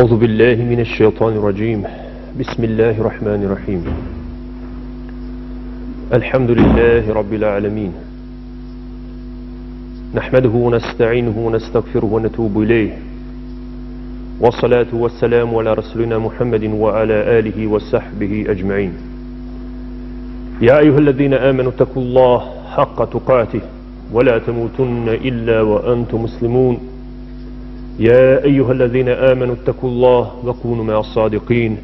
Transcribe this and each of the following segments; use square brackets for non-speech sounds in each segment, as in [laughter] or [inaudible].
أعوذ بالله من الشيطان الرجيم. بسم الله الرحمن الرحيم. الحمد لله رب العالمين. نحمده ونستعينه ونستغفره ونتوب إليه. والصلاة والسلام على رسولنا محمد وعلى آله وصحبه أجمعين. يا أيها الذين آمنوا اتقوا الله حق تقاته ولا تموتن إلا وأنتم مسلمون. يا أيها الذين آمنوا اتقوا الله وكونوا مع الصادقين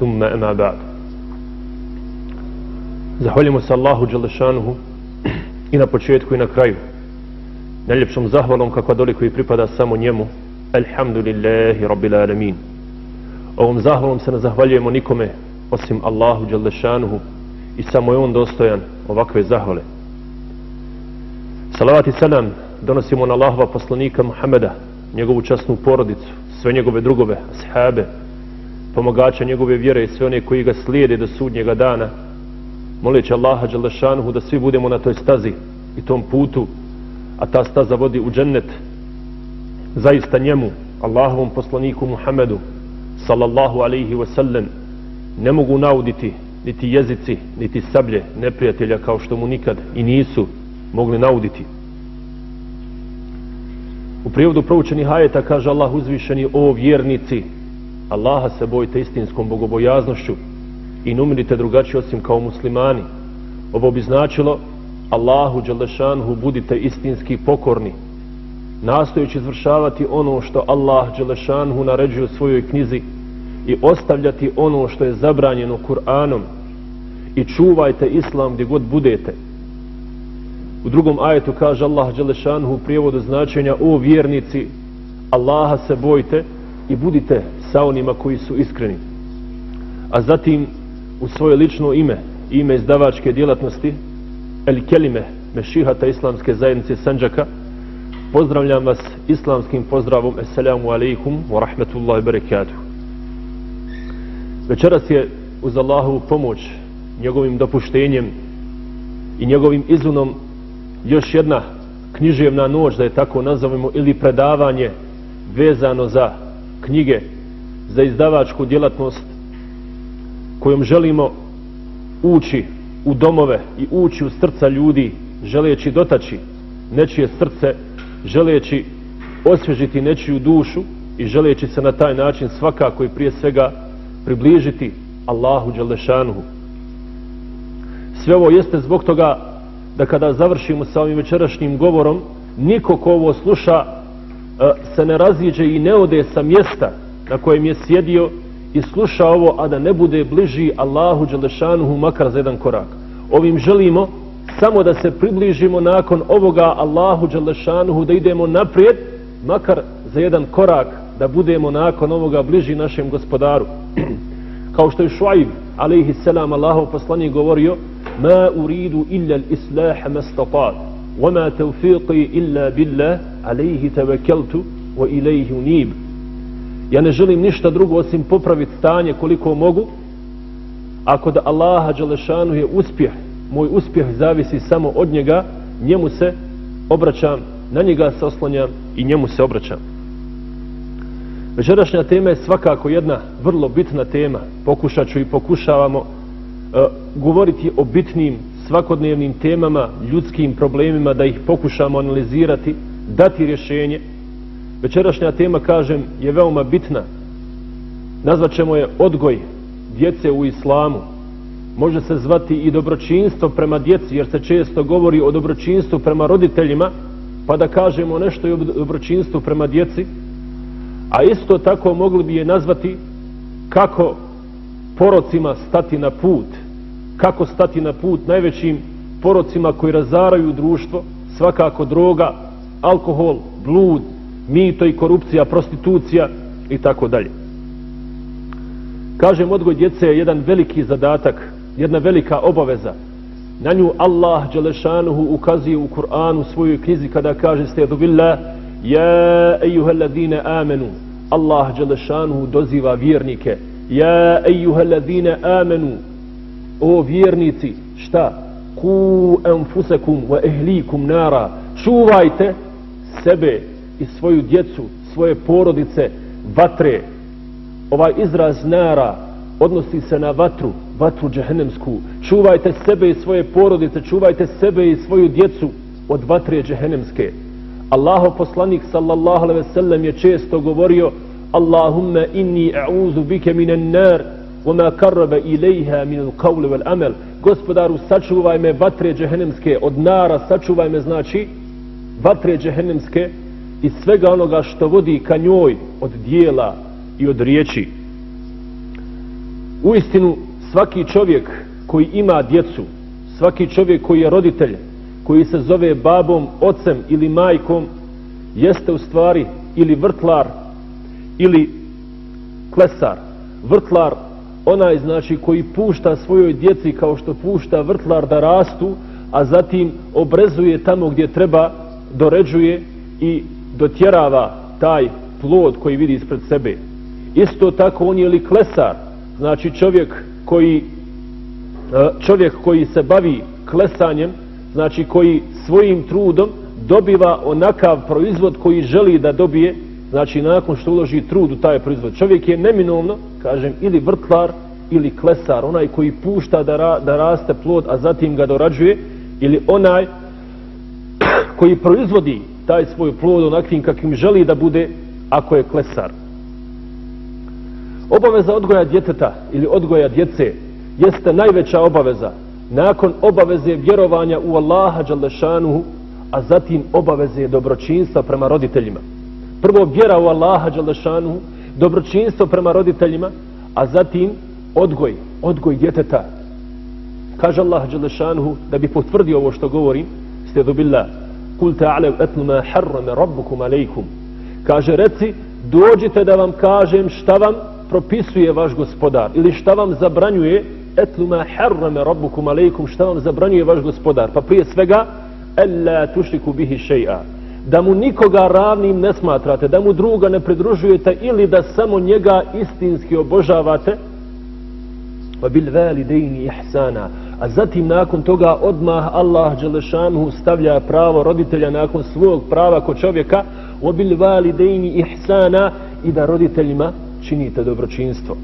ثم أما بعد Zahvaljujemo se Allahu Đalešanuhu [clears throat] i na početku i na kraju. Najljepšom zahvalom kakva doli koji pripada samo njemu. Alhamdulillahi Rabbil Alamin. Ovom zahvalom se ne zahvaljujemo nikome osim Allahu Đalešanuhu i samo je on dostojan ovakve zahvale. Salavat i salam donosimo na Allahova poslanika Muhammeda njegovu časnu porodicu, sve njegove drugove, ashabe, pomagača njegove vjere i sve one koji ga slijede do sudnjega dana, moleći Allaha Đalešanuhu da svi budemo na toj stazi i tom putu, a ta staza vodi u džennet, zaista njemu, Allahovom poslaniku Muhammedu, sallallahu alaihi wasallam, ne mogu nauditi niti jezici, niti sablje neprijatelja kao što mu nikad i nisu mogli nauditi. U prijevodu proučenih ajeta kaže Allah uzvišeni o vjernici Allaha se bojite istinskom bogobojaznošću i numirite drugačije osim kao muslimani. Ovo bi značilo Allahu Đelešanhu budite istinski pokorni nastojući izvršavati ono što Allah Đelešanhu naređuje u svojoj knjizi i ostavljati ono što je zabranjeno Kur'anom i čuvajte Islam gdje god budete. U drugom ajetu kaže Allah Đelešanhu u prijevodu značenja o vjernici Allaha se bojte i budite sa onima koji su iskreni. A zatim u svoje lično ime, ime izdavačke djelatnosti El Kelime Mešihata Islamske zajednice Sanđaka pozdravljam vas islamskim pozdravom Esselamu alaikum wa rahmetullahi barakatuh. Večeras je uz Allahovu pomoć njegovim dopuštenjem i njegovim izunom još jedna književna noć, da je tako nazovemo, ili predavanje vezano za knjige, za izdavačku djelatnost kojom želimo ući u domove i ući u srca ljudi, želeći dotaći nečije srce, želeći osvježiti nečiju dušu i želeći se na taj način svakako i prije svega približiti Allahu Đalešanuhu. Sve ovo jeste zbog toga da kada završimo sa ovim večerašnjim govorom, niko ko ovo sluša e, se ne raziđe i ne ode sa mjesta na kojem je sjedio i sluša ovo, a da ne bude bliži Allahu Đelešanuhu makar za jedan korak. Ovim želimo samo da se približimo nakon ovoga Allahu Đelešanuhu, da idemo naprijed, makar za jedan korak, da budemo nakon ovoga bliži našem gospodaru. [clears throat] Kao što je Šuaib, alaihi selam, Allahov poslanik govorio, ما أريد إلا الإصلاح ما استطعت وما توفيقي إلا بالله عليه توكلت وإليه نيب Ja ne želim ništa drugo osim popraviti stanje koliko mogu. Ako da Allaha Đalešanu je uspjeh, moj uspjeh zavisi samo od njega, njemu se obraćam, na njega se oslanjam i njemu se obraćam. Večerašnja tema je svakako jedna vrlo bitna tema. Pokušat ću i pokušavamo E, E, govoriti o bitnim svakodnevnim temama, ljudskim problemima, da ih pokušamo analizirati, dati rješenje. Večerašnja tema, kažem, je veoma bitna. Nazvat ćemo je odgoj djece u islamu. Može se zvati i dobročinstvo prema djeci, jer se često govori o dobročinstvu prema roditeljima, pa da kažemo nešto i o dobročinstvu prema djeci. A isto tako mogli bi je nazvati kako porocima stati na put, kako stati na put najvećim porocima koji razaraju društvo, svakako droga, alkohol, blud, mito i korupcija, prostitucija i tako dalje. Kažem, odgoj djece je jedan veliki zadatak, jedna velika obaveza. Na nju Allah Đelešanuhu ukazuje u Kur'anu svojoj knjizi kada kaže stedu billah Ja ejuha ladine amenu Allah Đelešanuhu doziva vjernike Ja ejuha ladine amenu o vjernici, šta? Ku enfusekum wa ehlikum nara. Čuvajte sebe i svoju djecu, svoje porodice, vatre ovaj izraz nara odnosi se na vatru, vatru džehennemsku. Čuvajte sebe i svoje porodice, čuvajte sebe i svoju djecu od vatre džehennemske. Allaho poslanik sallallahu alaihi ve sellem je često govorio Allahumma inni a'uzu bike minan nar وما قرب إليها من القول والعمل gospodaru sačuvaj me vatre džehennemske od nara sačuvaj me znači vatre džehennemske i svega onoga što vodi ka njoj od dijela i od riječi u istinu svaki čovjek koji ima djecu svaki čovjek koji je roditelj koji se zove babom, ocem ili majkom jeste u stvari ili vrtlar ili klesar vrtlar onaj znači koji pušta svojoj djeci kao što pušta vrtlar da rastu, a zatim obrezuje tamo gdje treba, doređuje i dotjerava taj plod koji vidi ispred sebe. Isto tako on je li klesar, znači čovjek koji e, čovjek koji se bavi klesanjem, znači koji svojim trudom dobiva onakav proizvod koji želi da dobije, znači nakon što uloži trud u taj proizvod. Čovjek je neminovno, kažem, ili vrtlar, ili klesar, onaj koji pušta da, ra, da raste plod, a zatim ga dorađuje, ili onaj [coughs] koji proizvodi taj svoj plod onakvim kakvim želi da bude, ako je klesar. Obaveza odgoja djeteta ili odgoja djece jeste najveća obaveza nakon obaveze vjerovanja u Allaha Đalešanuhu, a zatim obaveze dobročinstva prema roditeljima prvo vjera u Allaha Đalešanu, dobročinstvo prema roditeljima, a zatim odgoj, odgoj djeteta. Kaže Allah Đalešanu da bi potvrdio ovo što govorim, ste dobila kul ta'alev etnu ma harrame rabbukum alejkum. Kaže, reci, dođite da vam kažem šta vam propisuje vaš gospodar ili šta vam zabranjuje etlu ma harrame rabbukum alejkum šta vam zabranjuje vaš gospodar pa prije svega alla tushriku bihi še'a da mu nikoga ravnim ne smatrate, da mu druga ne pridružujete ili da samo njega istinski obožavate, pa bil validejni ihsana. A zatim nakon toga odmah Allah Đelešanu stavlja pravo roditelja nakon svog prava kod čovjeka, o bil validejni ihsana i da roditeljima činite dobročinstvo.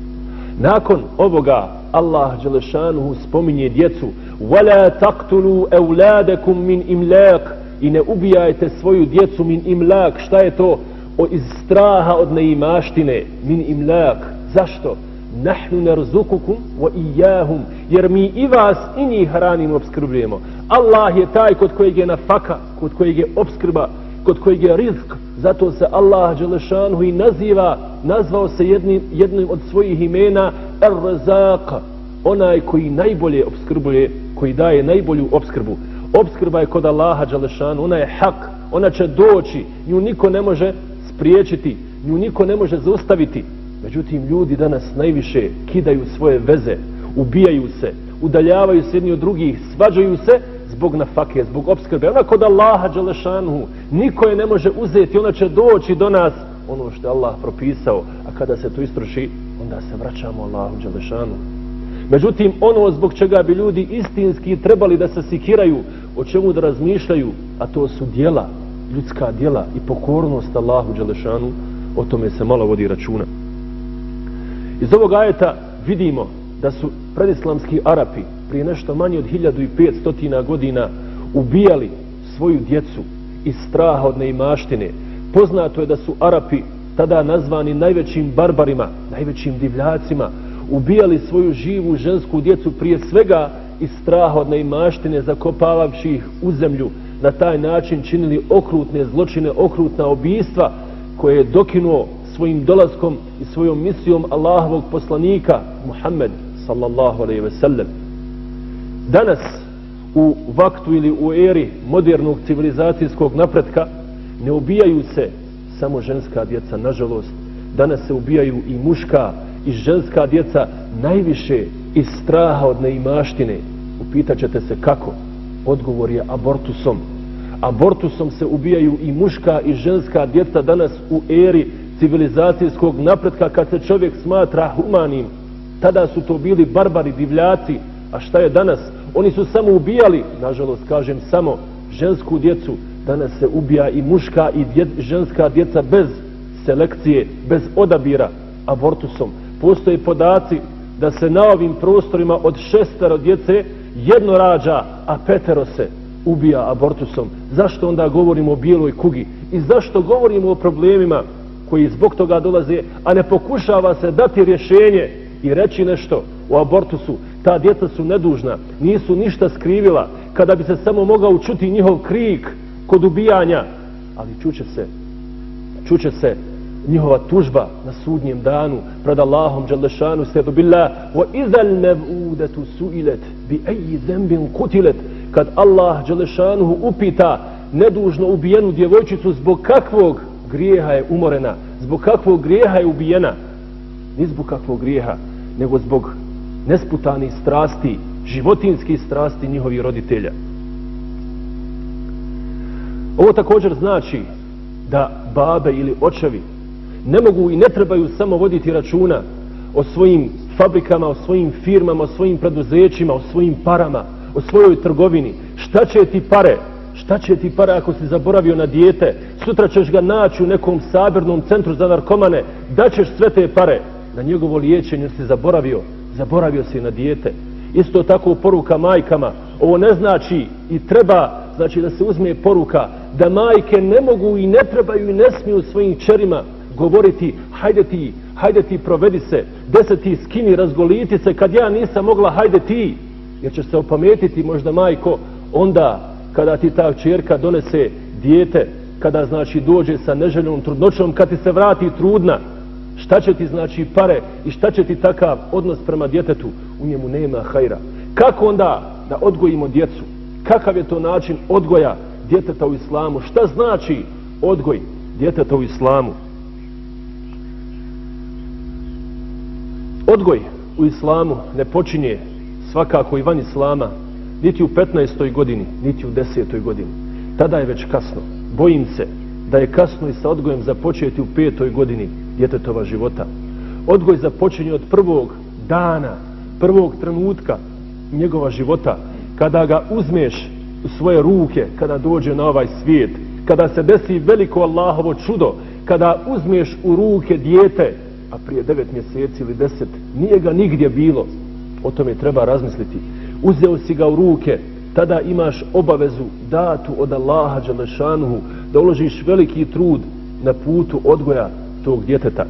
Nakon ovoga Allah Đelešanu spominje djecu وَلَا تَقْتُلُوا أَوْلَادَكُمْ مِنْ إِمْلَاقٍ i ne ubijajte svoju djecu min imlak. Šta je to? O, iz straha od neimaštine. Min imlak. Zašto? Nahnu narzukukum wa iyahum jer mi i vas i njih hranimo obskrbljujemo. Allah je taj kod kojeg je nafaka kod kojeg je obskrba kod kojeg je rizk zato se Allah Đelešanu i naziva nazvao se jednim, jednim od svojih imena Ar-Razaq onaj koji najbolje obskrbuje koji daje najbolju obskrbu obskrba je kod Allaha Đalešanu, ona je hak, ona će doći, nju niko ne može spriječiti, nju niko ne može zaustaviti. Međutim, ljudi danas najviše kidaju svoje veze, ubijaju se, udaljavaju se jedni od drugih, svađaju se zbog nafake, zbog obskrbe. Ona kod Allaha Đalešanu, niko je ne može uzeti, ona će doći do nas ono što je Allah propisao, a kada se to istroši, onda se vraćamo Allahu Đalešanu. Međutim, ono zbog čega bi ljudi istinski trebali da se sikiraju, o čemu da razmišljaju, a to su dijela, ljudska dijela i pokornost Allahu Đelešanu, o tome se malo vodi računa. Iz ovog ajeta vidimo da su predislamski Arapi prije nešto manje od 1500 godina ubijali svoju djecu iz straha od neimaštine. Poznato je da su Arapi tada nazvani najvećim barbarima, najvećim divljacima, ubijali svoju živu žensku djecu prije svega iz straha od neimaštine zakopavavši ih u zemlju na taj način činili okrutne zločine, okrutna obijstva koje je dokinuo svojim dolaskom i svojom misijom Allahovog poslanika Muhammed sallallahu alaihi ve sellem. Danas u vaktu ili u eri modernog civilizacijskog napretka ne ubijaju se samo ženska djeca, nažalost. Danas se ubijaju i muška i ženska djeca najviše iz straha od neimaštine. Upitaćete se kako? Odgovor je abortusom. Abortusom se ubijaju i muška i ženska djeca danas u eri civilizacijskog napretka kad se čovjek smatra humanim. Tada su to bili barbari, divljaci. A šta je danas? Oni su samo ubijali, nažalost kažem samo, žensku djecu. Danas se ubija i muška i dje, ženska djeca bez selekcije, bez odabira abortusom. Postoje podaci da se na ovim prostorima od šestero djece jedno rađa, a petero se ubija abortusom. Zašto onda govorimo o bijeloj kugi? I zašto govorimo o problemima koji zbog toga dolaze, a ne pokušava se dati rješenje i reći nešto o abortusu? Ta djeca su nedužna, nisu ništa skrivila. Kada bi se samo mogao čuti njihov krik kod ubijanja, ali čuće se, čuće se njihova tužba na sudnjem danu pred Allahom Đalešanu sredu billah wa izal mev'udetu su'ilet bi eji zembin kutilet kad Allah Đalešanu upita nedužno ubijenu djevojčicu zbog kakvog grijeha je umorena? Zbog kakvog grijeha je ubijena? Ni zbog kakvog grijeha nego zbog nesputanih strasti životinskih strasti njihovih roditelja. Ovo također znači da babe ili očevi ne mogu i ne trebaju samo voditi računa o svojim fabrikama, o svojim firmama, o svojim preduzećima, o svojim parama, o svojoj trgovini. Šta će ti pare? Šta će ti pare ako si zaboravio na dijete? Sutra ćeš ga naći u nekom sabirnom centru za narkomane. Da ćeš sve te pare na njegovo liječenje si zaboravio. Zaboravio si na dijete. Isto tako poruka majkama. Ovo ne znači i treba znači da se uzme poruka da majke ne mogu i ne trebaju i ne smiju svojim čerima govoriti hajde ti, hajde ti provedi se, deset ti skini, razgoliti se, kad ja nisam mogla hajde ti, jer će se opametiti možda majko, onda kada ti ta čerka donese dijete, kada znači dođe sa neželjenom trudnoćom, kad ti se vrati trudna, šta će ti znači pare i šta će ti takav odnos prema djetetu, u njemu nema hajra. Kako onda da odgojimo djecu? Kakav je to način odgoja djeteta u islamu? Šta znači odgoj djeteta u islamu? Odgoj u islamu ne počinje svakako i van islama niti u 15. godini, niti u 10. godini. Tada je već kasno. Bojim se da je kasno i sa odgojem započeti u 5. godini djetetova života. Odgoj započinje od prvog dana, prvog trenutka njegova života, kada ga uzmeš u svoje ruke, kada dođe na ovaj svijet, kada se desi veliko Allahovo čudo, kada uzmeš u ruke dijete, a prije devet mjeseci ili deset, nije ga nigdje bilo. O tome treba razmisliti. Uzeo si ga u ruke, tada imaš obavezu datu od Allaha Đalešanuhu da uložiš veliki trud na putu odgoja tog djeteta.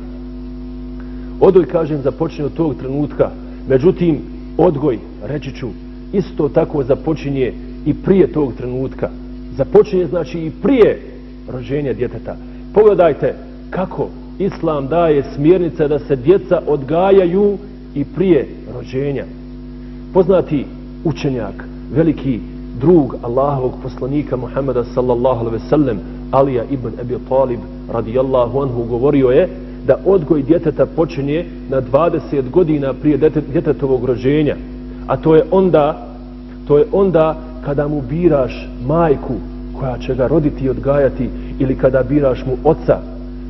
Odgoj, kažem, započinje od tog trenutka. Međutim, odgoj, reći ću, isto tako započinje i prije tog trenutka. Započinje znači i prije rođenja djeteta. Pogledajte kako Islam daje smjernice da se djeca odgajaju i prije rođenja. Poznati učenjak, veliki drug Allahovog poslanika Muhammeda sallallahu alaihi ve sellem, Alija ibn Abi Talib radijallahu anhu govorio je da odgoj djeteta počinje na 20 godina prije djetetovog rođenja. A to je onda to je onda kada mu biraš majku koja će ga roditi i odgajati ili kada biraš mu oca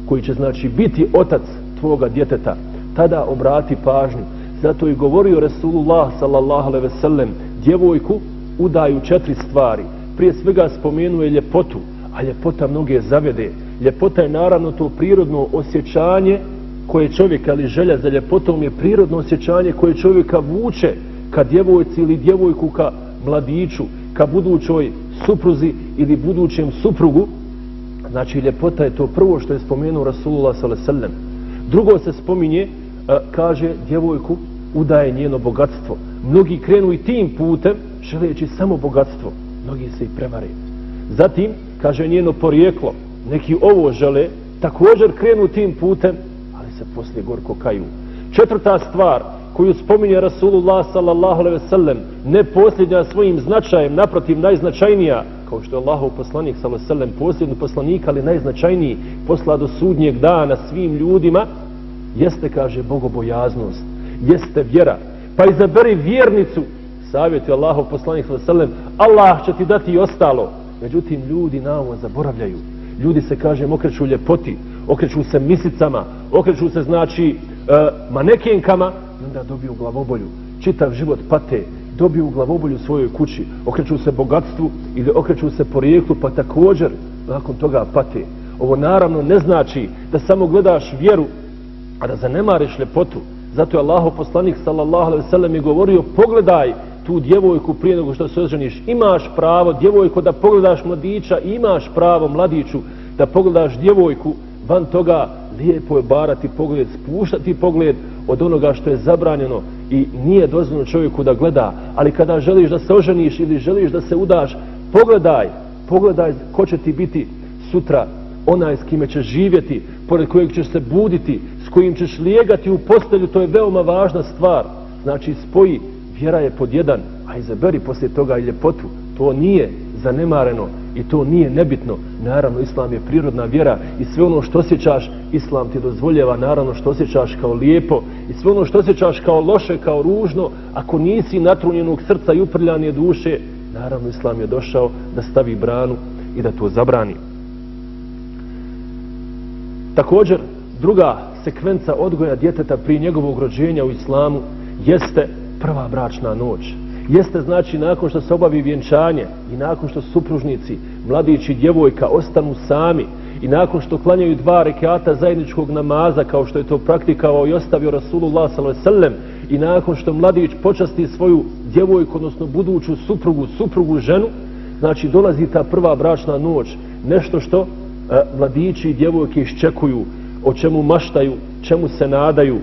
koji će znači biti otac tvoga djeteta, tada obrati pažnju. Zato i govorio Resulullah sallallahu alaihi ve sellem, djevojku udaju četiri stvari. Prije svega spomenuje ljepotu, a ljepota mnoge zavede. Ljepota je naravno to prirodno osjećanje koje čovjek, ali želja za ljepotom je prirodno osjećanje koje čovjeka vuče ka djevojci ili djevojku ka mladiću, ka budućoj supruzi ili budućem suprugu, Znači, ljepota je to prvo što je spomenuo Rasulullah s.a.v. Drugo se spominje, e, kaže djevojku, udaje njeno bogatstvo. Mnogi krenu i tim putem, želeći samo bogatstvo. Mnogi se i prevare. Zatim, kaže njeno porijeklo, neki ovo žele, također krenu tim putem, ali se poslije gorko kaju. Četvrta stvar, koju spominje Rasulullah s.a.v. ne posljednja svojim značajem, naprotiv najznačajnija, kao što je Allahov poslanik sallallahu alejhi ve sellem poslanik ali najznačajniji posla do sudnjeg dana svim ljudima jeste kaže bogobojaznost jeste vjera. Pa izaberi vjernicu savjeti Allahov poslanik sallallahu alejhi ve sellem Allah će ti dati i ostalo. Međutim ljudi na ovo zaboravljaju. Ljudi se kaže okreću ljepoti okreću se misicama okreću se znači eh, manekenkama onda dobiju glavobolju. Čitav život pate dobiju u glavobolju u svojoj kući, okreću se bogatstvu ili okreću se porijeklu, pa također nakon toga pate. Ovo naravno ne znači da samo gledaš vjeru a da zanemariš ljepotu. Zato je Allaho poslanik sallallahu alaihi ve sellem i govorio pogledaj tu djevojku prije nego što se oženiš. Imaš pravo djevojko da pogledaš mladića, imaš pravo mladiću da pogledaš djevojku van toga lijepo je barati pogled, spuštati pogled od onoga što je zabranjeno i nije dozvoljeno čovjeku da gleda, ali kada želiš da se oženiš ili želiš da se udaš, pogledaj, pogledaj ko će ti biti sutra, onaj s kime ćeš živjeti, pored kojeg ćeš se buditi, s kojim ćeš lijegati u postelju, to je veoma važna stvar. Znači, spoji, vjera je pod jedan, a izaberi poslije toga i ljepotu. To nije zanemareno i to nije nebitno. Naravno, Islam je prirodna vjera i sve ono što osjećaš, Islam ti dozvoljeva, naravno, što osjećaš kao lijepo i sve ono što osjećaš kao loše, kao ružno, ako nisi natrunjenog srca i uprljanje duše, naravno, Islam je došao da stavi branu i da to zabrani. Također, druga sekvenca odgoja djeteta pri njegovog rođenja u islamu jeste prva bračna noć. Jeste znači nakon što se obavi vjenčanje i nakon što supružnici, mladići i djevojka ostanu sami i nakon što klanjaju dva rekata zajedničkog namaza kao što je to praktikavao i ostavio Rasulullah s.a.v. i nakon što mladić počasti svoju djevojku, odnosno buduću suprugu, suprugu ženu, znači dolazi ta prva bračna noć, nešto što e, mladići i djevojke iščekuju, o čemu maštaju, čemu se nadaju,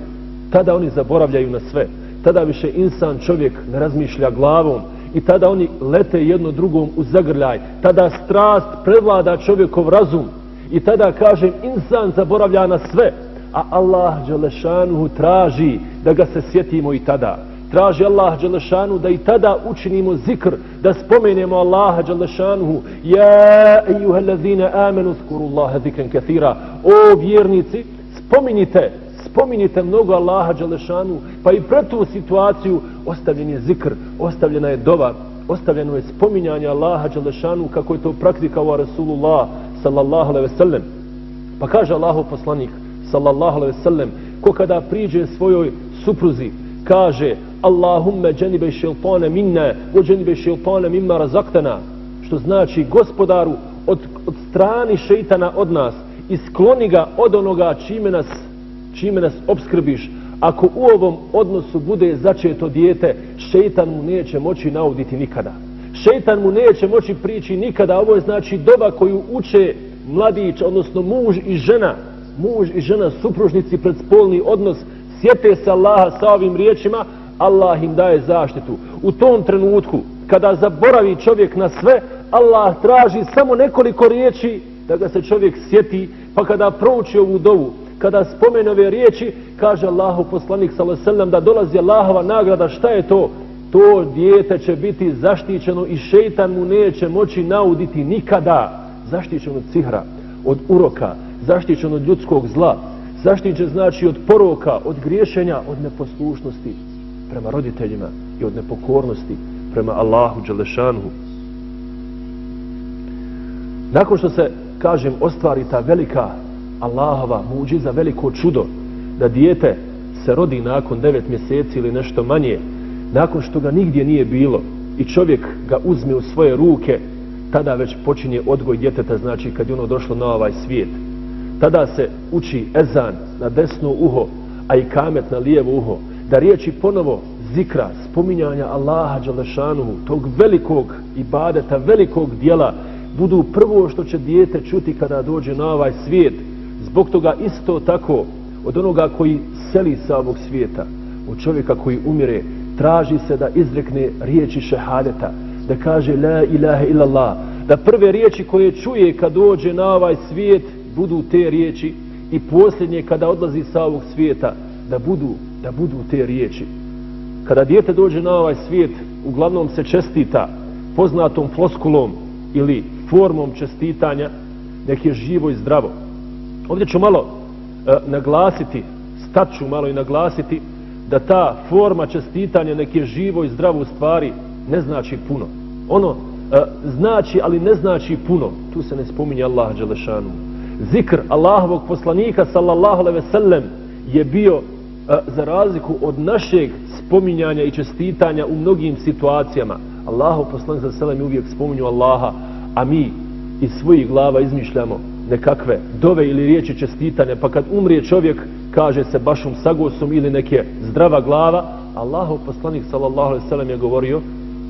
tada oni zaboravljaju na sve. Tada više insan čovjek ne razmišlja glavom i tada oni lete jedno drugom u zagrljaj. Tada strast prevlada čovjekov razum i tada kažem insan zaboravlja na sve, a Allah Đelešanuhu traži da ga se sjetimo i tada. Traži Allah Đelešanu da i tada učinimo zikr, da spomenemo Allaha Đelešanuhu. Ja, ejuha lezine, amenu, skuru Allaha zikren kathira. O vjernici, spominjite, spominjete mnogo Allaha Đalešanu, pa i pred tu situaciju ostavljen je zikr, ostavljena je dova, ostavljeno je spominjanje Allaha Đalešanu kako je to praktikao Rasulullah sallallahu alaihi ve sellem. Pa kaže Allahu poslanik sallallahu alaihi ve sellem, ko kada priđe svojoj supruzi, kaže Allahumme dženibe šeltane minne, o dženibe šeltane mimma razaktana, što znači gospodaru od, od strani šeitana od nas i skloni ga od onoga čime nas, čime nas obskrbiš. Ako u ovom odnosu bude začeto dijete, šeitan mu neće moći nauditi nikada. Šeitan mu neće moći prići nikada. Ovo je znači doba koju uče mladić, odnosno muž i žena, muž i žena, supružnici pred spolni odnos, sjete se Allaha sa ovim riječima, Allah im daje zaštitu. U tom trenutku, kada zaboravi čovjek na sve, Allah traži samo nekoliko riječi da ga se čovjek sjeti, pa kada prouči ovu dovu, kada spomene ove riječi, kaže Allahu poslanik sallallahu da dolazi Allahova nagrada, šta je to? To dijete će biti zaštićeno i šeitan mu neće moći nauditi nikada. Zaštićeno od cihra, od uroka, zaštićeno od ljudskog zla, zaštićen znači od poroka, od griješenja, od neposlušnosti prema roditeljima i od nepokornosti prema Allahu Đelešanhu. Nakon što se, kažem, ostvari ta velika Allahova muđiza, veliko čudo, da dijete se rodi nakon devet mjeseci ili nešto manje, nakon što ga nigdje nije bilo i čovjek ga uzme u svoje ruke, tada već počinje odgoj djeteta, znači kad je ono došlo na ovaj svijet. Tada se uči ezan na desno uho, a i kamet na lijevo uho, da riječi ponovo zikra, spominjanja Allaha Đalešanuhu, tog velikog ibadeta, velikog dijela, budu prvo što će dijete čuti kada dođe na ovaj svijet. Zbog toga isto tako, od onoga koji seli sa ovog svijeta, od čovjeka koji umire, traži se da izrekne riječi šehadeta, da kaže la ilaha illallah, da prve riječi koje čuje kad dođe na ovaj svijet budu te riječi i posljednje kada odlazi sa ovog svijeta da budu, da budu te riječi. Kada dijete dođe na ovaj svijet, uglavnom se čestita poznatom floskulom ili formom čestitanja, nek je živo i zdravo. Ovdje ću malo e, naglasiti, staću malo i naglasiti, da ta forma čestitanja nek je živo i zdravo stvari ne znači puno. Ono e, znači, ali ne znači puno. Tu se ne spominje Allah Đelešanu. Zikr Allahovog poslanika sallallahu alaihi ve sellem je bio e, za razliku od našeg spominjanja i čestitanja u mnogim situacijama. Allahov poslanik sallallahu za sellem uvijek spominju Allaha, a mi iz svojih glava izmišljamo nekakve dove ili riječi čestitanja, pa kad umrije čovjek, kaže se bašom sagosom ili neke zdrava glava, Allahov poslanik sallallahu alejhi ve sellem je govorio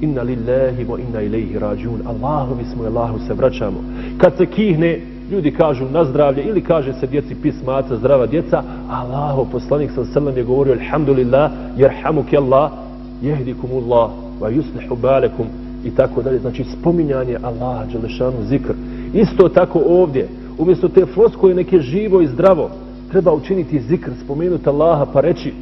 inna lillahi wa inna ilaihi rađun. Allahu mi smo i Allahu se vraćamo. Kad se kihne ljudi kažu na zdravlje ili kaže se djeci pismaca zdrava djeca Allahu poslanik sallallahu alejhi ve sellem je govorio alhamdulillah yerhamuke Allah yehdikumullah wa yuslihu balakum. I tako dalje. Znači spominjanje Allaha dželešanu zikr. Isto tako ovdje umjesto te floskoje neke živo i zdravo treba učiniti zikr spomenuti Allaha pa reći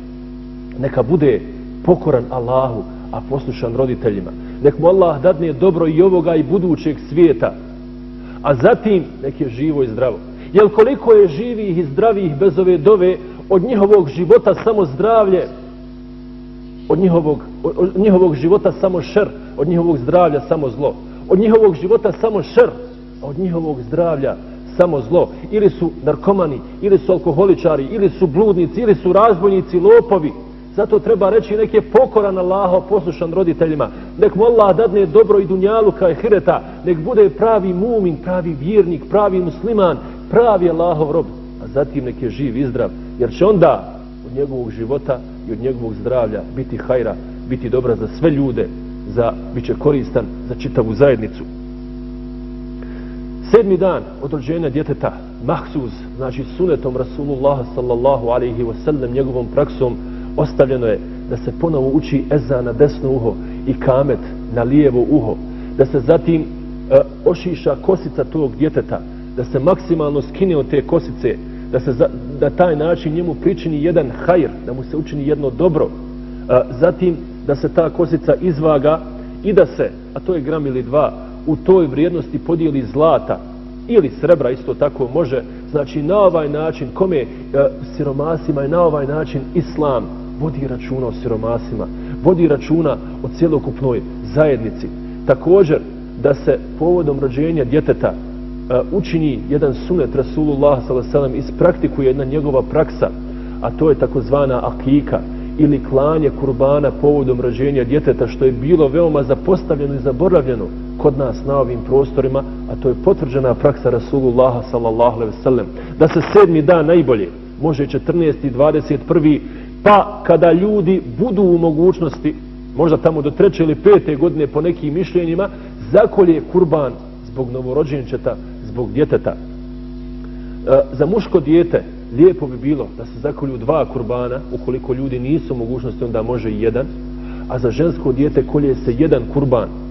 neka bude pokoran Allahu, a poslušan roditeljima. Nek mu Allah dadne dobro i ovoga i budućeg svijeta. A zatim nek je živo i zdravo. Jer koliko je živih i zdravih bez ove dove, od njihovog života samo zdravlje, od njihovog, od njihovog života samo šer, od njihovog zdravlja samo zlo. Od njihovog života samo šer, od njihovog zdravlja samo zlo. Ili su narkomani, ili su alkoholičari, ili su bludnici, ili su razbojnici, lopovi. Zato treba reći neke pokoran Allaho poslušan roditeljima. Nek mu Allah dadne dobro i dunjalu i hireta. Nek bude pravi mumin, pravi vjernik, pravi musliman, pravi Allahov rob. A zatim nek je živ i zdrav. Jer će onda od njegovog života i od njegovog zdravlja biti hajra, biti dobra za sve ljude, za bit će koristan za čitavu zajednicu. Sedmi dan od rođenja djeteta, mahsuz, znači sunetom Rasulullah sallallahu alaihi wasallam, njegovom praksom, ostavljeno je da se ponovo uči eza na desno uho i kamet na lijevo uho, da se zatim e, ošiša kosica tog djeteta, da se maksimalno skine od te kosice, da se za, da taj način njemu pričini jedan hajr, da mu se učini jedno dobro, e, zatim da se ta kosica izvaga i da se, a to je gram ili dva, u toj vrijednosti podijeli zlata ili srebra isto tako može, znači na ovaj način, kome e, siromasima i na ovaj način islam vodi računa o siromasima, vodi računa o cjelokupnoj zajednici. Također, da se povodom rođenja djeteta e, učini jedan sunet Rasulullah s.a.v. ispraktikuje jedna njegova praksa, a to je takozvana akika ili klanje kurbana povodom rođenja djeteta, što je bilo veoma zapostavljeno i zaboravljeno kod nas na ovim prostorima, a to je potvrđena praksa Rasulullah wasallam, Da se sedmi dan najbolje, može 14. i 21 pa kada ljudi budu u mogućnosti, možda tamo do treće ili pete godine po nekim mišljenjima, zakolje kurban zbog novorođenčeta, zbog djeteta. E, za muško dijete lijepo bi bilo da se zakolju dva kurbana, ukoliko ljudi nisu u mogućnosti, onda može i jedan, a za žensko dijete kolje se jedan kurban.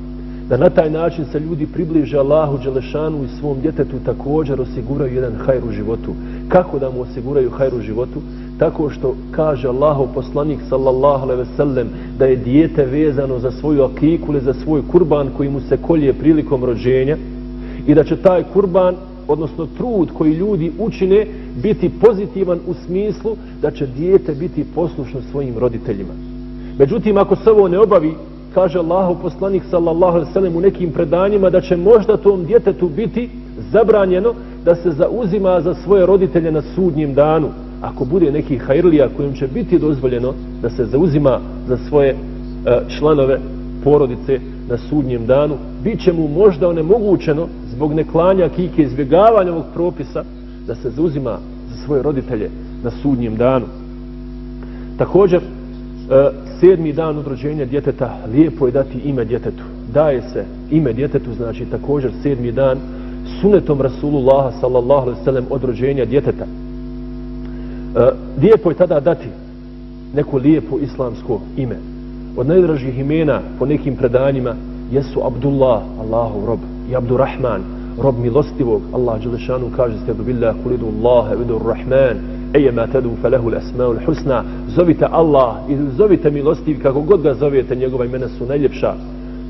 Da na taj način se ljudi približe Allahu Đelešanu i svom djetetu također osiguraju jedan hajr u životu. Kako da mu osiguraju hajr u životu? tako što kaže Allahov poslanik sallallahu alejhi ve sellem da je dijete vezano za svoju akiku ili za svoj kurban koji mu se kolje prilikom rođenja i da će taj kurban odnosno trud koji ljudi učine biti pozitivan u smislu da će dijete biti poslušno svojim roditeljima. Međutim, ako se ovo ne obavi, kaže Allahu poslanik sallallahu alejhi ve sellem u nekim predanjima da će možda tom djetetu biti zabranjeno da se zauzima za svoje roditelje na sudnjem danu ako bude neki hajrlija kojim će biti dozvoljeno da se zauzima za svoje e, članove porodice na sudnjem danu, bit će mu možda onemogućeno zbog neklanja kike izbjegavanja ovog propisa da se zauzima za svoje roditelje na sudnjem danu. Također, E, sedmi dan od rođenja djeteta, lijepo je dati ime djetetu. Daje se ime djetetu, znači također sedmi dan, sunetom Rasulullah sallallahu alaihi sallam od rođenja djeteta. E, lijepo je tada dati neko lijepo islamsko ime. Od najdražih imena po nekim predanjima jesu Abdullah, Allahov rob, i Abdurrahman, rob milostivog. Allah Đelešanu kaže ste do billah, kulidu Allahe, vidu Rahman, eje ma tedu felehu l'esmaul husna, zovite Allah i zovite milostiv, kako god ga zovete, njegova imena su najljepša.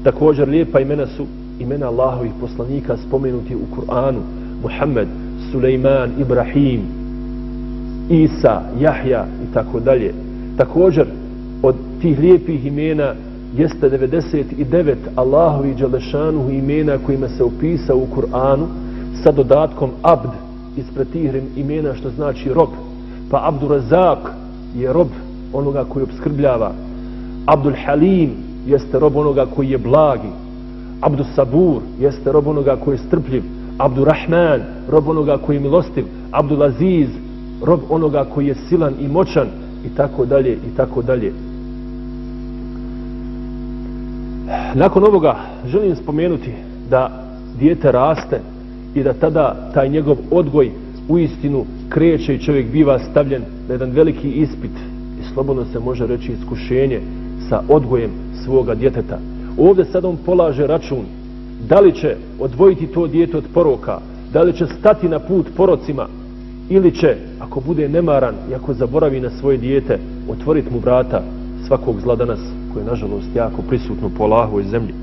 Također lijepa imena su imena Allahovih poslanika spomenuti u Kur'anu, Muhammed, Suleiman, Ibrahim, Isa, Jahja i tako dalje. Također, od tih lijepih imena jeste 99 Allahovi Đalešanu imena kojima se opisao u Kur'anu sa dodatkom Abd ispred tih imena što znači rob. Pa Abdurazak je rob onoga koji obskrbljava. Abdul Halim jeste rob onoga koji je blagi. Abdus Sabur jeste rob onoga koji je strpljiv. Abdul Rahman, rob onoga koji je milostiv. Abdul Aziz, rob onoga koji je silan i moćan i tako dalje i tako dalje. Nakon ovoga želim spomenuti da dijete raste i da tada taj njegov odgoj u istinu kreće i čovjek biva stavljen na jedan veliki ispit i slobodno se može reći iskušenje sa odgojem svoga djeteta. Ovdje sad on polaže račun da li će odvojiti to dijete od poroka, da li će stati na put porocima ili će, ako bude nemaran i ako zaboravi na svoje dijete, otvoriti mu vrata svakog zla danas koje je nažalost jako prisutno po Allahovoj zemlji.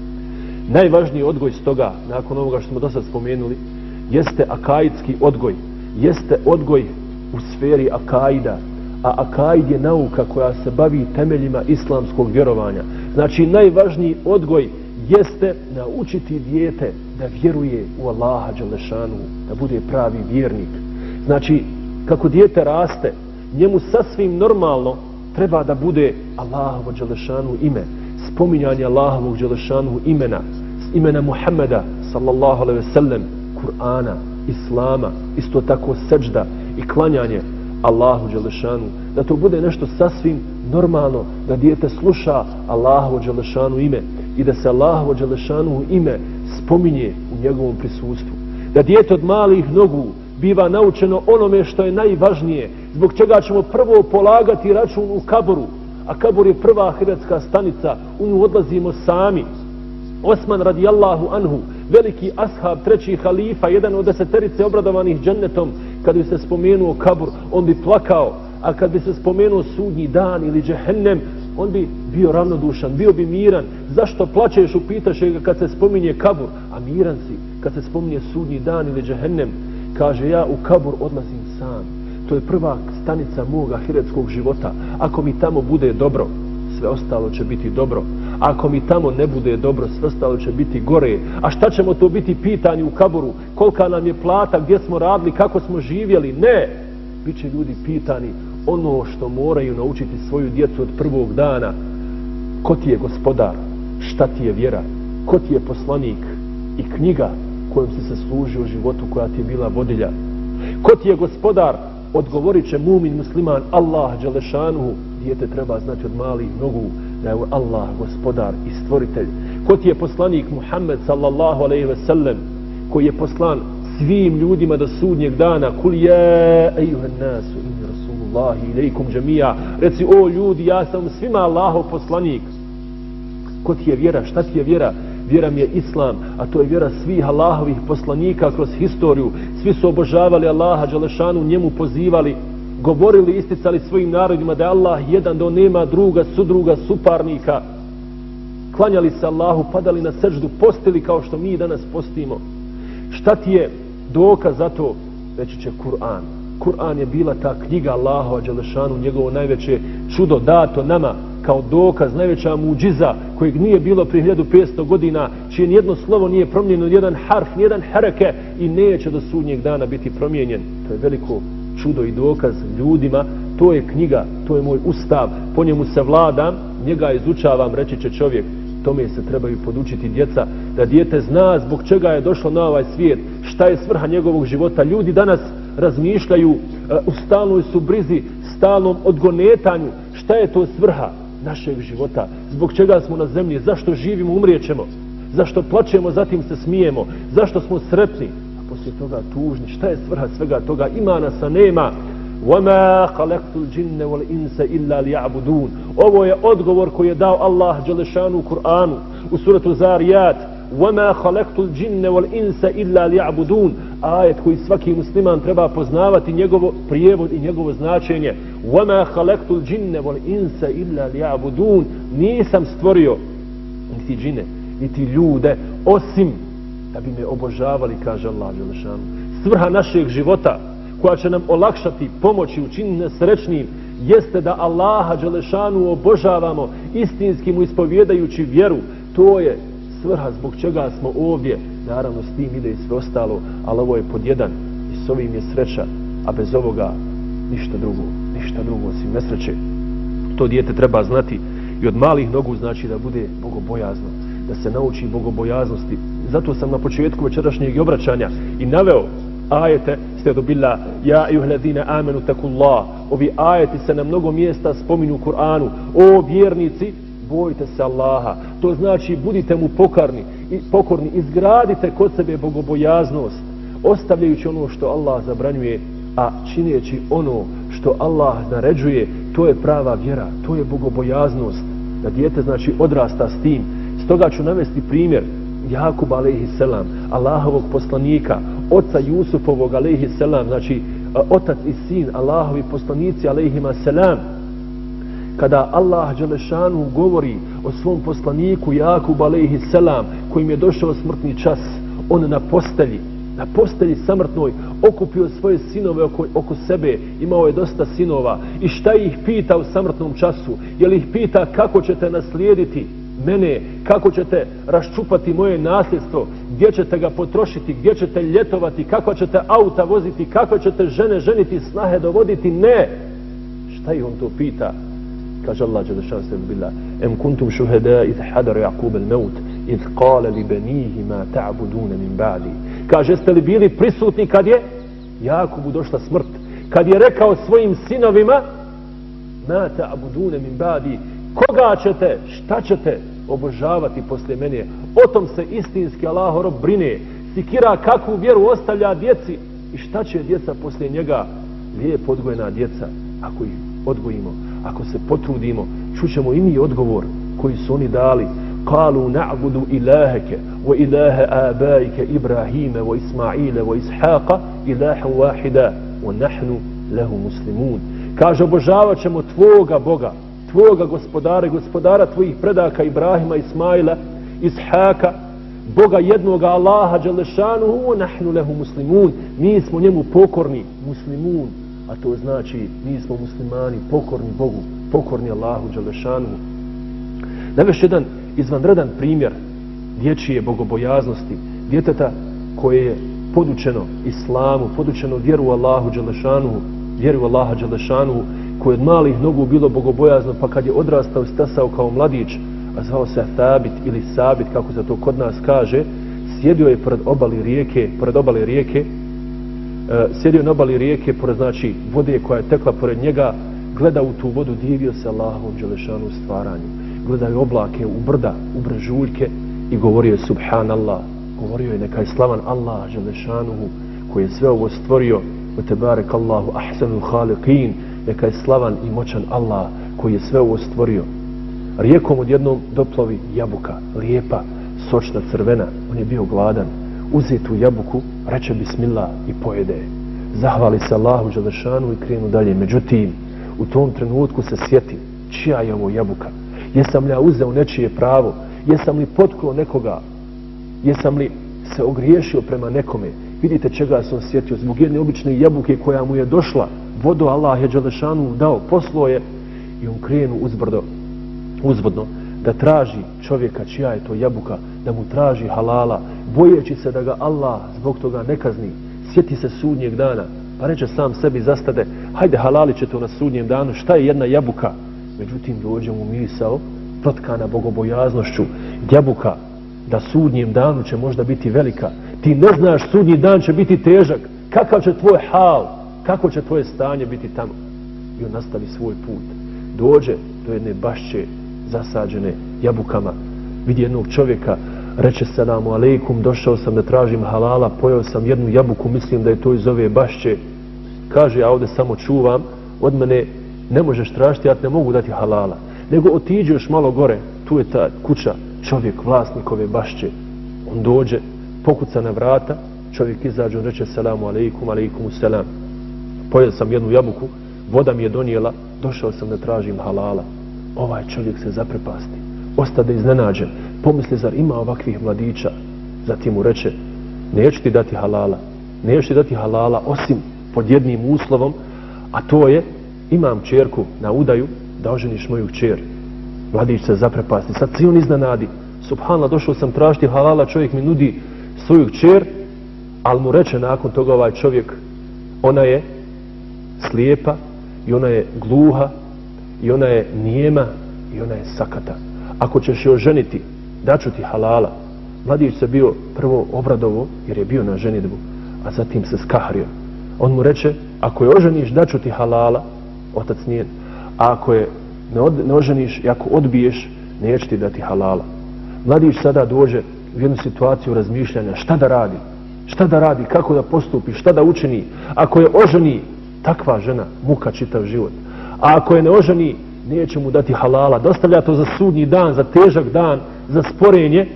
Najvažniji odgoj stoga, nakon ovoga što smo do sad spomenuli, jeste akaidski odgoj. Jeste odgoj u sferi akaida. A akaid je nauka koja se bavi temeljima islamskog vjerovanja. Znači, najvažniji odgoj jeste naučiti dijete da vjeruje u Allaha Đalešanu, da bude pravi vjernik. Znači, kako dijete raste, njemu sasvim normalno treba da bude Allahovo Đalešanu ime, spominjanje Allahovog Đalešanu imena, imena Muhammeda, sallallahu alaihi ve sellem, Kur'ana, Islama, isto tako seđda i klanjanje Allahu Đelešanu, da to bude nešto sasvim normalno, da dijete sluša Allahu Đelešanu ime i da se Allahu Đelešanu ime spominje u njegovom prisustvu. Da dijete od malih nogu biva naučeno onome što je najvažnije, zbog čega ćemo prvo polagati račun u kaboru, a kabor je prva hiretska stanica, u nju odlazimo sami. Osman radijallahu anhu, veliki ashab, treći halifa, jedan od deseterice obradovanih džennetom, kad bi se spomenuo kabur, on bi plakao, a kad bi se spomenuo sudnji dan ili džehennem, on bi bio ravnodušan, bio bi miran. Zašto plaćeš, upitaš ga kad se spominje kabur, a miran si, kad se spominje sudnji dan ili džehennem, kaže ja u kabur odlazim sam. To je prva stanica moga hiretskog života. Ako mi tamo bude dobro, sve ostalo će biti dobro. Ako mi tamo ne bude dobro, svrstalo će biti gore. A šta ćemo to biti pitanje u kaburu? Kolika nam je plata, gdje smo radili, kako smo živjeli? Ne! Biće ljudi pitani ono što moraju naučiti svoju djecu od prvog dana. Ko ti je gospodar? Šta ti je vjera? Ko ti je poslanik? I knjiga kojom si se služio u životu koja ti je bila vodilja. Ko ti je gospodar? Odgovorit će mumin musliman Allah Đelešanuhu. Dijete treba znati od malih nogu da je Allah gospodar i stvoritelj. Ko ti je poslanik Muhammed sallallahu alaihi ve sellem koji je poslan svim ljudima do sudnjeg dana kul je ejuhan nasu inni rasulullahi ilaikum džemija reci o ljudi ja sam svima Allahov poslanik. Ko ti je vjera? Šta ti je vjera? Vjera mi je islam, a to je vjera svih Allahovih poslanika kroz historiju. Svi su obožavali Allaha, Đalešanu, njemu pozivali, govorili, isticali svojim narodima da je Allah jedan, da nema druga, sudruga, suparnika. Klanjali se Allahu, padali na srđdu, postili kao što mi danas postimo. Šta ti je dokaz za to? Reći će Kur'an. Kur'an je bila ta knjiga Allahu, Đalešanu, njegovo najveće čudo dato nama, kao dokaz, najveća muđiza kojeg nije bilo prije 1500 godina, čije nijedno slovo nije promijenjeno, jedan harf, nijedan hereke i neće do sudnjeg dana biti promijenjen. To je veliko čudo i dokaz ljudima. To je knjiga, to je moj ustav, po njemu se vladam, njega izučavam, reći će čovjek. Tome se trebaju podučiti djeca, da dijete zna zbog čega je došlo na ovaj svijet, šta je svrha njegovog života. Ljudi danas razmišljaju e, u stalnoj su brizi, stalnom odgonetanju, šta je to svrha? našeg života. Zbog čega smo na zemlji? Zašto živimo, umrijećemo? Zašto plaćemo, zatim se smijemo? Zašto smo sretni? A poslije toga tužni. Šta je svrha svega toga? Ima nas, a nema. وَمَا خَلَقْتُ الْجِنَّ وَالْإِنْسَ إِلَّا لِيَعْبُدُونَ Ovo je odgovor koji je dao Allah Đelešanu u Kur'anu, u suratu Zarijat. وَمَا خَلَقْتُ الْجِنَّ وَالْإِنْسَ إِلَّا لِيَعْبُدُونَ Ajet koji svaki musliman treba poznavati njegovo prijevod i njegovo značenje. وَمَا خَلَقْتُ الْجِنَّ وَالْإِنْسَ إِلَّا لِيَعْبُدُونَ Nisam stvorio niti džine, niti ljude, osim da bi me obožavali, kaže Allah Đelešanu. Svrha našeg života, koja će nam olakšati, pomoći, učiniti nas srećnim, jeste da Allaha Đelešanu obožavamo istinskim ispovjedajući vjeru. To je svrha zbog čega smo ovdje. Naravno, s tim ide i sve ostalo, ali ovo je pod jedan i s ovim je sreća, a bez ovoga ništa drugo, ništa drugo osim nesreće. To dijete treba znati i od malih nogu znači da bude bogobojazno, da se nauči bogobojaznosti. Zato sam na početku večerašnjeg obraćanja i naveo ajete, ste dobila, ja i uhledine amenu takullah. Ovi ajeti se na mnogo mjesta spominju u Kur'anu. O vjernici, bojite se Allaha. To znači budite mu pokorni, i pokorni, izgradite kod sebe bogobojaznost, ostavljajući ono što Allah zabranjuje, a čineći ono što Allah naređuje, to je prava vjera, to je bogobojaznost. Da dijete znači odrasta s tim. Stoga ću navesti primjer Jakub alaihi selam, Allahovog poslanika, oca Jusufovog alaihi selam, znači otac i sin Allahovi poslanici alaihima selam, kada Allah Đelešanu govori o svom poslaniku Jakub alaihi selam kojim je došao smrtni čas on na postelji na postelji samrtnoj okupio svoje sinove oko, oko sebe imao je dosta sinova. I šta ih pita u samrtnom času? Je li ih pita kako ćete naslijediti? Mene, kako ćete raščupati moje nasljedstvo, gdje ćete ga potrošiti, gdje ćete ljetovati, kako ćete auta voziti, kako ćete žene ženiti, snahe dovoditi, ne. Šta ih on to pita? kaže Allah Đelešan se bila em kuntum shuhada id hadar yaqub al maut id kale li benihi ma ta'budun min ba'di kaže ste li bili prisutni kad je Jakubu došla smrt kad je rekao svojim sinovima ma ta'budun min ba'di koga ćete šta ćete obožavati posle mene? O tom se istinski Allah rob brine. Sikira kakvu vjeru ostavlja djeci. I šta će djeca posle njega? Lijep odgojena djeca. Ako ih odgojimo ako se potrudimo, čućemo i mi odgovor koji su oni dali. Kalu na'budu ilaheke wa ilahe abaike Ibrahime wa Ismaile wa Ishaqa ilaha wahida wa nahnu lehu muslimun. Kaže, obožavat ćemo tvoga Boga, tvoga gospodara, gospodara tvojih predaka Ibrahima, Ismaila, Ishaka, Boga jednoga Allaha Đalešanu, wa nahnu lehu muslimun. Mi smo njemu pokorni, muslimun, a to znači mi smo muslimani pokorni Bogu, pokorni Allahu Đalešanu. Naveš jedan izvanredan primjer dječije bogobojaznosti, djeteta koje je podučeno islamu, podučeno vjeru Allahu Đalešanu, vjeru Allaha Đalešanu, koje od malih nogu bilo bogobojazno, pa kad je odrastao i stasao kao mladić, a zvao se Thabit ili Sabit, kako se to kod nas kaže, sjedio je pored obali rijeke, pored obale rijeke, E, sjedio na obali rijeke, pored znači vode koja je tekla pored njega, gleda u tu vodu, divio se Allahovom Đelešanu stvaranju. Gledaju oblake u brda, u brežuljke i govorio je Subhanallah. Govorio je neka je slavan Allah Đelešanuhu koji je sve ovo stvorio u tebarek Allahu ahsanu khaliqin neka je slavan i moćan Allah koji je sve ovo stvorio. Rijekom odjednom doplovi jabuka, lijepa, sočna, crvena. On je bio gladan uze tu jabuku, reče bismillah i pojede. Zahvali se Allahu Đelešanu i krenu dalje. Međutim, u tom trenutku se sjeti čija je ovo jabuka. Jesam li ja uzeo nečije pravo? Jesam li potklo nekoga? Jesam li se ogriješio prema nekome? Vidite čega sam sjetio. Zbog jedne obične jabuke koja mu je došla, vodu Allah je Đelešanu dao, poslo je i on krenu uzbrdo, uzvodno da traži čovjeka čija je to jabuka, da mu traži halala, bojeći se da ga Allah zbog toga ne kazni, sjeti se sudnjeg dana, pa reče sam sebi zastade, hajde halali će to na sudnjem danu, šta je jedna jabuka? Međutim, dođe mu misao, protkana bogobojaznošću, jabuka, da sudnjem danu će možda biti velika. Ti ne znaš, sudnji dan će biti težak. Kakav će tvoj hal, kako će tvoje stanje biti tamo? I on nastavi svoj put. Dođe do jedne bašće zasađene jabukama. Vidi jednog čovjeka, reče selamu alejkum, došao sam da tražim halala, pojao sam jednu jabuku, mislim da je to iz ove bašće. Kaže, ja ovdje samo čuvam, od mene ne možeš tražiti, ja ne mogu dati halala. Nego otiđe još malo gore, tu je ta kuća, čovjek, vlasnik ove bašće. On dođe, pokuca na vrata, čovjek izađe, on reče selamu alejkum, alejkum selam. Pojel sam jednu jabuku, voda mi je donijela, došao sam da tražim halala. Ovaj čovjek se zaprepasti, ostade iznenađen, pomisli, zar ima ovakvih mladića? Zatim mu reče, neću ti dati halala, neću ti dati halala osim pod jednim uslovom, a to je, imam čerku na udaju, da oženiš moju čer. Mladić se zaprepasti, sad si on iznenadi, subhanla, došao sam tražiti halala, čovjek mi nudi svoju čer, ali mu reče nakon toga ovaj čovjek, ona je slijepa i ona je gluha i ona je nijema i ona je sakata. Ako ćeš je oženiti, daću ti halala. Mladić se bio prvo obradovo, jer je bio na ženitbu, a zatim se skahrio. On mu reče, ako je oženiš, daću ti halala, otac nije, a ako je ne, od, ne oženiš i ako odbiješ, neće ti dati halala. Mladić sada dođe u jednu situaciju razmišljanja, šta da radi? Šta da radi, kako da postupi, šta da učini? Ako je oženi, takva žena, muka čitav život. A ako je ne oženi, neće mu dati halala. Dostavlja to za sudnji dan, za težak dan, za sporenje.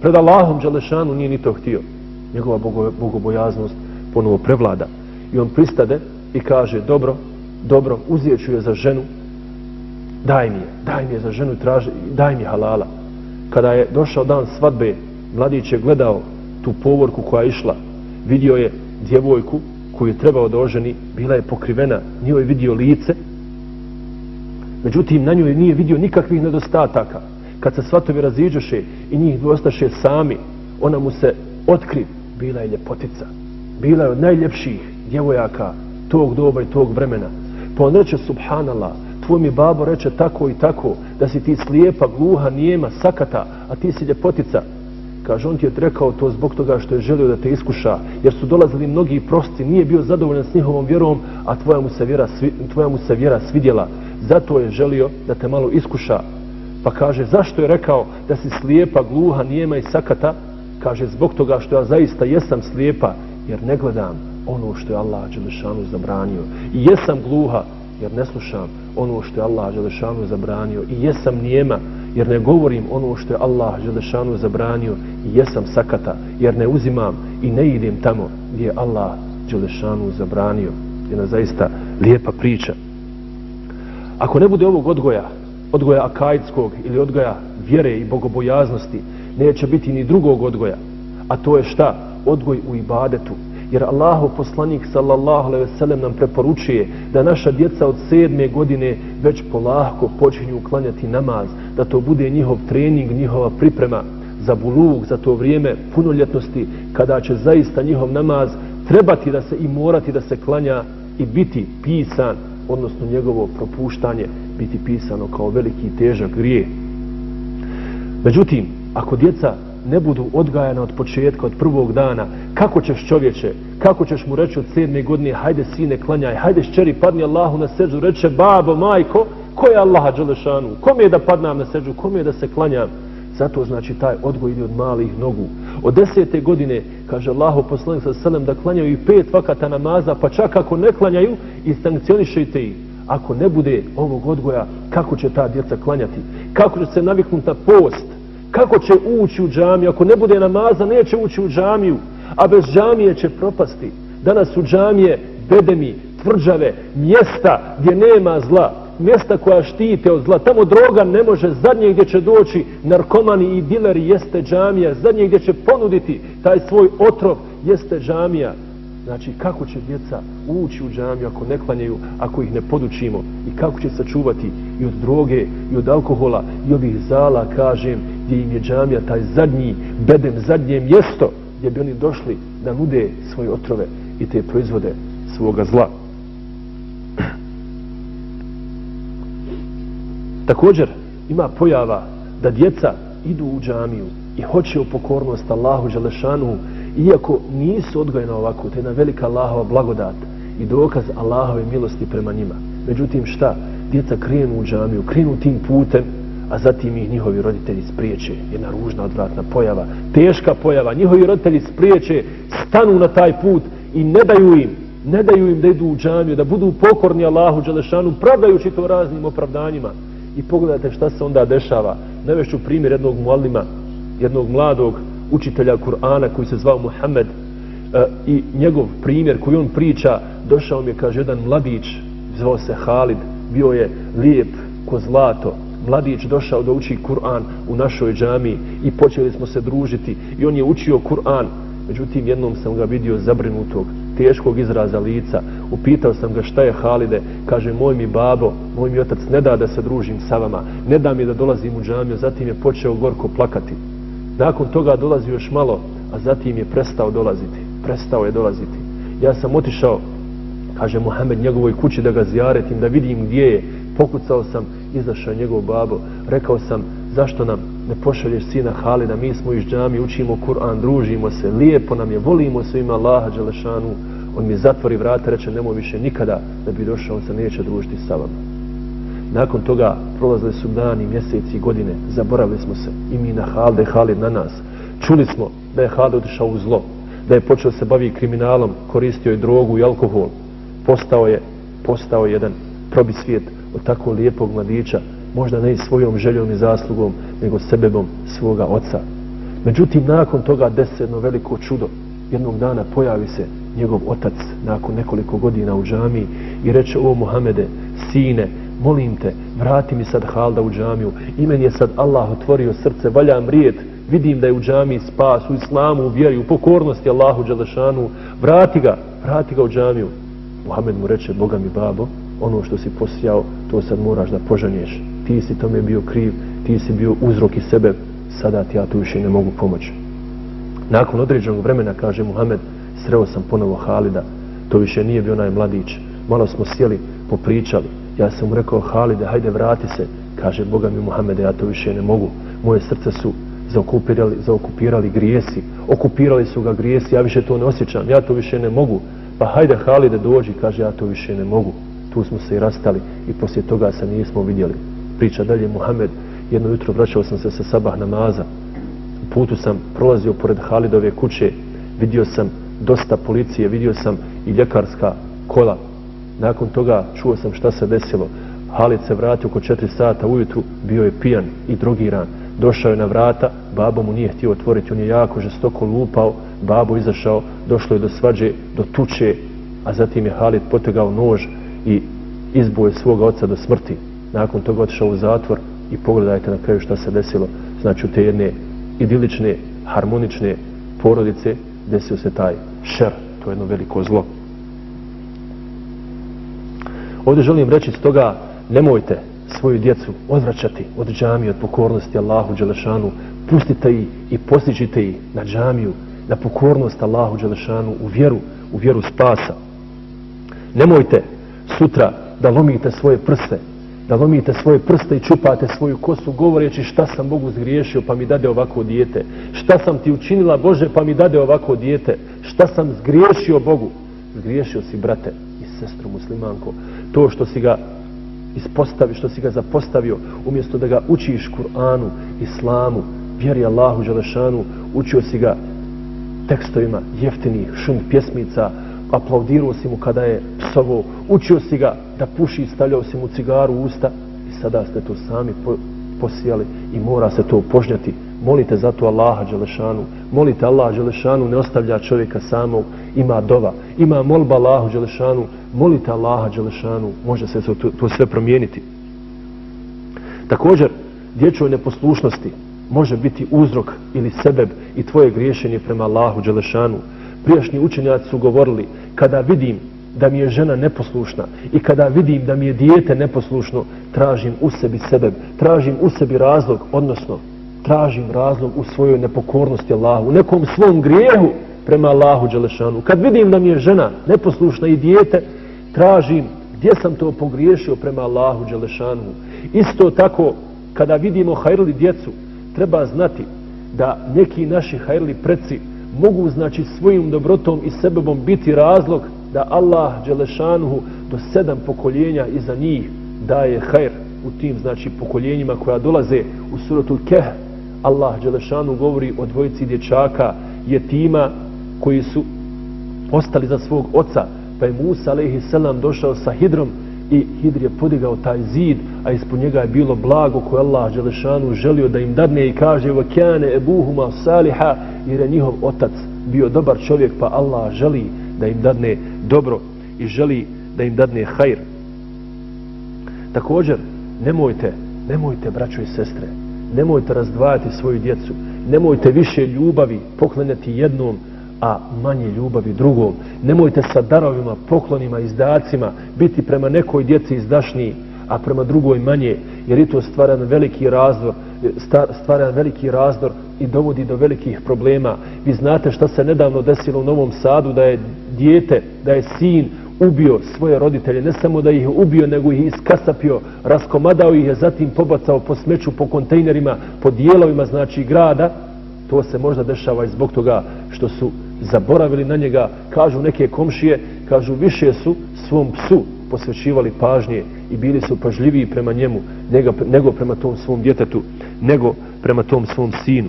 Pred Allahom Đalešanu nije ni to htio. Njegova bogobojaznost ponovo prevlada. I on pristade i kaže, dobro, dobro, uzijeću je za ženu, daj mi je, daj mi je za ženu i traži, daj mi halala. Kada je došao dan svadbe, mladić je gledao tu povorku koja je išla, vidio je djevojku koju je trebao da oženi, bila je pokrivena, nije je vidio lice, međutim na njoj nije vidio nikakvih nedostataka. Kad se svatovi raziđoše i njih ostaše sami, ona mu se otkri, bila je ljepotica, bila je od najljepših djevojaka tog doba i tog vremena. Pa on reče, subhanallah, tvoj mi babo reče tako i tako, da si ti slijepa, gluha, nijema, sakata, a ti si ljepotica. Kaže, on ti je rekao to zbog toga što je želio da te iskuša, jer su dolazili mnogi prosti, nije bio zadovoljan s njihovom vjerom, a tvoja mu se vjera, tvoja mu se vjera svidjela. Zato je želio da te malo iskuša. Pa kaže, zašto je rekao da si slijepa, gluha, nijema i sakata? Kaže, zbog toga što ja zaista jesam slijepa, jer ne gledam ono što je Allah Đelešanu zabranio. I jesam gluha, jer ne slušam ono što je Allah Đelešanu zabranio. I jesam nijema, jer ne govorim ono što je Allah Želešanu zabranio. I jesam sakata, jer ne uzimam i ne idem tamo gdje je Allah Đelešanu zabranio. Jedna zaista lijepa priča. Ako ne bude ovog odgoja, odgoja akajtskog ili odgoja vjere i bogobojaznosti, neće biti ni drugog odgoja. A to je šta? Odgoj u ibadetu, Jer Allahu poslanik sallallahu alejhi ve sellem nam preporučuje da naša djeca od sedme godine već polahko počinju uklanjati namaz, da to bude njihov trening, njihova priprema za bulug, za to vrijeme punoljetnosti, kada će zaista njihov namaz trebati da se i morati da se klanja i biti pisan, odnosno njegovo propuštanje biti pisano kao veliki i težak grije. Međutim, ako djeca ne budu odgajana od početka, od prvog dana, kako ćeš čovječe, kako ćeš mu reći od sedme godine, hajde sine, klanjaj, hajde šćeri, padni Allahu na seđu, reče, babo, majko, ko je Allaha Đelešanu? Kom je da padnam na seđu, kom je da se klanjam? Zato znači taj odgoj ide od malih nogu. Od desete godine, kaže Allahu poslanik sa selem, da klanjaju i pet vakata namaza, pa čak ako ne klanjaju, i sankcionišajte ih. Ako ne bude ovog odgoja, kako će ta djeca klanjati? Kako će se naviknuti na post? Kako će ući u džamiju, ako ne bude namaza, neće ući u džamiju, a bez džamije će propasti. Danas su džamije bedemi, tvrđave, mjesta gdje nema zla, mjesta koja štite od zla. Tamo droga ne može, zadnje gdje će doći narkomani i dileri jeste džamija, zadnje gdje će ponuditi taj svoj otrov jeste džamija. Znači, kako će djeca ući u džamiju ako ne klanjaju, ako ih ne podučimo i kako će sačuvati i od droge, i od alkohola, i ovih zala, kažem, gdje im je džamija taj zadnji bedem, zadnje mjesto gdje bi oni došli da nude svoje otrove i te proizvode svoga zla. [clears throat] Također, ima pojava da djeca idu u džamiju i hoće u pokornost Allahu Đelešanu iako nisu odgojena ovako, to je jedna velika Allahova blagodat i dokaz Allahove milosti prema njima. Međutim, šta? Djeca krenu u džamiju, krenu tim putem, a zatim ih njihovi roditelji spriječe. Jedna ružna, odvratna pojava, teška pojava. Njihovi roditelji spriječe, stanu na taj put i ne daju im, ne daju im da idu u džamiju, da budu pokorni Allahu Đelešanu, pravdajući to raznim opravdanjima. I pogledajte šta se onda dešava. Navešću primjer jednog muallima, jednog mladog učitelja Kur'ana koji se zvao Muhammed e, i njegov primjer koji on priča, došao mi je, kaže, jedan mladić, zvao se Halid, bio je lijep ko zlato, mladić došao da uči Kur'an u našoj džami i počeli smo se družiti i on je učio Kur'an, međutim jednom sam ga vidio zabrinutog, teškog izraza lica, upitao sam ga šta je Halide, kaže moj mi babo, moj mi otac ne da da se družim sa vama, ne da mi da dolazim u džamiju, zatim je počeo gorko plakati. Nakon toga dolazi još malo, a zatim je prestao dolaziti. Prestao je dolaziti. Ja sam otišao, kaže Mohamed, njegovoj kući da ga zjaretim, da vidim gdje je. Pokucao sam, izašao njegov babo. Rekao sam, zašto nam ne pošalješ sina Halida, mi smo iz džami, učimo Kur'an, družimo se, lijepo nam je, volimo se ima Allaha Đelešanu, on mi zatvori vrata, reče nemoj više nikada da bi došao, on se neće družiti sa vama. Nakon toga prolazili su dani, mjeseci i godine, zaboravili smo se i mi na Halde, Halid na nas. Čuli smo da je Halid otišao u zlo, da je počeo se bavi kriminalom, koristio je drogu i alkohol. Postao je, postao jedan probi svijet od tako lijepog mladića, možda ne i svojom željom i zaslugom, nego sebebom svoga oca. Međutim, nakon toga desi jedno veliko čudo. Jednog dana pojavi se njegov otac nakon nekoliko godina u džamiji i reče, o Muhamede, sine, molim te, vrati mi sad halda u džamiju. I meni je sad Allah otvorio srce, valjam rijet, vidim da je u džamiji spas, u islamu, u vjeri, u pokornosti Allahu Đalešanu. Vrati ga, vrati ga u džamiju. Muhammed mu reče, Boga mi babo, ono što si posijao, to sad moraš da požanješ. Ti si tome bio kriv, ti si bio uzrok i sebe, sada ti ja tu više ne mogu pomoći. Nakon određenog vremena, kaže Muhammed, sreo sam ponovo Halida, to više nije bio onaj mladić. Malo smo sjeli, popričali. Ja sam mu rekao, Halide, hajde vrati se. Kaže, Boga mi Muhammede, ja to više ne mogu. Moje srce su zaokupirali, zaokupirali grijesi. Okupirali su ga grijesi, ja više to ne osjećam. Ja to više ne mogu. Pa hajde Halide dođi, kaže, ja to više ne mogu. Tu smo se i rastali i poslije toga se nismo vidjeli. Priča dalje, Muhammed, jedno jutro vraćao sam se sa sabah namaza. U putu sam prolazio pored Halidove kuće, vidio sam dosta policije, vidio sam i ljekarska kola. Nakon toga čuo sam šta se desilo. Halid se vratio oko 4 sata ujutru, bio je pijan i drogiran. Došao je na vrata, babo mu nije htio otvoriti, on je jako žestoko lupao, babo izašao, došlo je do svađe, do tuče, a zatim je Halid potegao nož i izboje svoga oca do smrti. Nakon toga otišao u zatvor i pogledajte na kraju šta se desilo. Znači u te jedne idilične, harmonične porodice desio se taj šer, to je jedno veliko zlo. Ovdje želim reći stoga nemojte svoju djecu odvraćati od džamije, od pokornosti Allahu Đelešanu, pustite ih i postičite ih na džamiju, na pokornost Allahu Đelešanu, u vjeru, u vjeru spasa. Nemojte sutra da lomite svoje prste, da lomite svoje prste i čupate svoju kosu govoreći šta sam Bogu zgriješio pa mi dade ovako dijete. Šta sam ti učinila Bože pa mi dade ovako dijete. Šta sam zgriješio Bogu. Zgriješio si brate i sestru muslimanko. To što si ga ispostavi, što si ga zapostavio umjesto da ga učiš Kur'anu, Islamu, vjeri Allahu Želešanu, učio si ga tekstovima jeftinih šund pjesmica, aplaudirao si mu kada je psovo, učio si ga da puši, stavljao si mu cigaru u usta i sada ste to sami po, posijali i mora se to požnjati. Molite zato Allaha Đelešanu, molite Allaha Đelešanu, ne ostavlja čovjeka samog, ima dova, ima molba Allahu Đelešanu, molite Allaha Đelešanu, može se to, to sve promijeniti. Također, dječoj neposlušnosti može biti uzrok ili sebeb i tvoje griješenje prema Allahu Đelešanu. Prijašnji učenjaci su govorili, kada vidim da mi je žena neposlušna i kada vidim da mi je dijete neposlušno, tražim u sebi sebe, tražim u sebi razlog, odnosno tražim razlog u svojoj nepokornosti Allahu, u nekom svom grijehu prema Allahu Đelešanu. Kad vidim da mi je žena neposlušna i dijete, tražim gdje sam to pogriješio prema Allahu Đelešanu. Isto tako, kada vidimo hajrli djecu, treba znati da neki naši hajrli preci mogu znači svojim dobrotom i sebebom biti razlog da Allah Đelešanuhu do sedam pokoljenja iza njih daje hajr u tim znači pokoljenjima koja dolaze u suratu Keh Allah Đelešanu govori o dvojici dječaka jetima koji su ostali za svog oca pa je Musa alaihi došao sa hidrom i hidr je podigao taj zid a ispod njega je bilo blago koje Allah Đelešanu želio da im dadne i kaže وَكَانَ ebuhuma saliha jer je njihov otac bio dobar čovjek pa Allah želi da im dadne dobro i želi da im dadne hajr. Također, nemojte, nemojte, braćo i sestre, nemojte razdvajati svoju djecu, nemojte više ljubavi poklanjati jednom, a manje ljubavi drugom. Nemojte sa darovima, poklonima, izdacima biti prema nekoj djeci izdašniji, a prema drugoj manje, jer je to stvara veliki razdor, stvara veliki razdor i dovodi do velikih problema. Vi znate šta se nedavno desilo u Novom Sadu, da je dijete, da je sin ubio svoje roditelje, ne samo da ih je ubio, nego ih iskasapio, raskomadao ih je, zatim pobacao po smeću, po kontejnerima, po dijelovima, znači grada, to se možda dešava i zbog toga što su zaboravili na njega, kažu neke komšije, kažu više su svom psu posvećivali pažnje i bili su pažljiviji prema njemu nego, nego prema tom svom djetetu, nego prema tom svom sinu.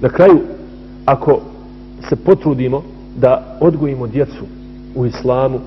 Na kraju, ako se potrudimo da odgojimo djecu u islamu,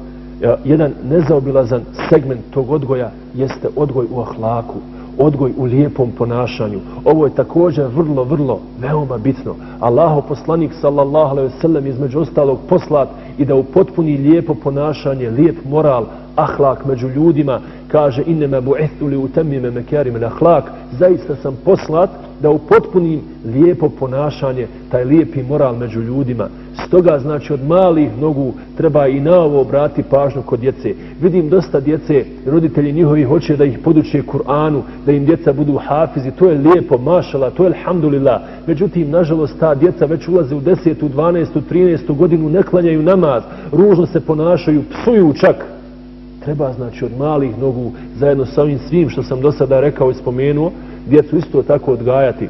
jedan nezaobilazan segment tog odgoja jeste odgoj u ahlaku, odgoj u lijepom ponašanju. Ovo je također vrlo, vrlo, veoma bitno. Allaho poslanik sallallahu alaihi sallam između ostalog poslat i da upotpuni lijepo ponašanje, lijep moral, ahlak među ljudima, kaže innema bu'ithu li utamime mekarim ahlak, zaista sam poslat da upotpunim lijepo ponašanje, taj lijepi moral među ljudima. Stoga, znači, od malih nogu treba i na ovo obrati pažnju kod djece. Vidim dosta djece, roditelji njihovi hoće da ih poduče Kur'anu, da im djeca budu hafizi, to je lijepo, mašala, to je alhamdulillah. Međutim, nažalost, ta djeca već ulaze u 10. 12. 13. godinu, ne klanjaju namaz, ružno se ponašaju, psuju čak. Treba, znači, od malih nogu, zajedno sa ovim svim što sam do sada rekao i spomenuo, djecu isto tako odgajati,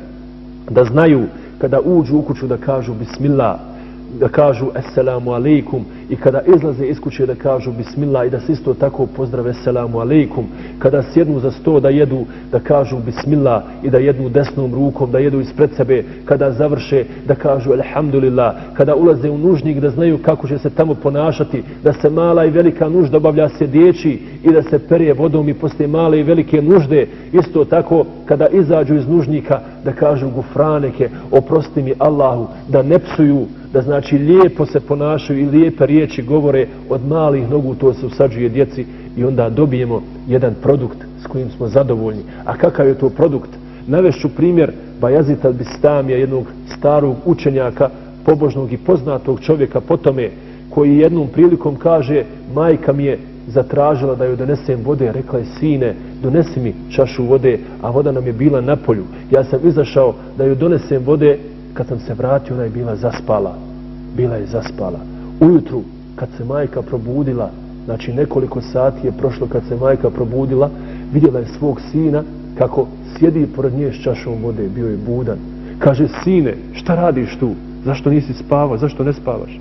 da znaju kada uđu u kuću da kažu bismillah, da kažu assalamu alaikum i kada izlaze iz kuće da kažu bismillah i da se isto tako pozdrave assalamu alaikum. Kada sjednu za sto da jedu da kažu bismillah i da jedu desnom rukom da jedu ispred sebe. Kada završe da kažu alhamdulillah. Kada ulaze u nužnik da znaju kako će se tamo ponašati da se mala i velika nužda obavlja sjedeći i da se perje vodom i poslije male i velike nužde. Isto tako kada izađu iz nužnika da kažu gufraneke oprosti mi Allahu da ne psuju da znači lijepo se ponašaju i lijepe riječi govore od malih nogu to se usađuje djeci i onda dobijemo jedan produkt s kojim smo zadovoljni. A kakav je to produkt? Navešću primjer Bajazita Bistamija, jednog starog učenjaka, pobožnog i poznatog čovjeka po tome, koji jednom prilikom kaže majka mi je zatražila da joj donesem vode, rekla je sine, donesi mi čašu vode, a voda nam je bila na polju. Ja sam izašao da joj donesem vode, kad sam se vratio, ona je bila zaspala. Bila je zaspala. Ujutru, kad se majka probudila, znači nekoliko sati je prošlo kad se majka probudila, vidjela je svog sina kako sjedi pored nje s čašom vode, bio je budan. Kaže, sine, šta radiš tu? Zašto nisi spavao? Zašto ne spavaš?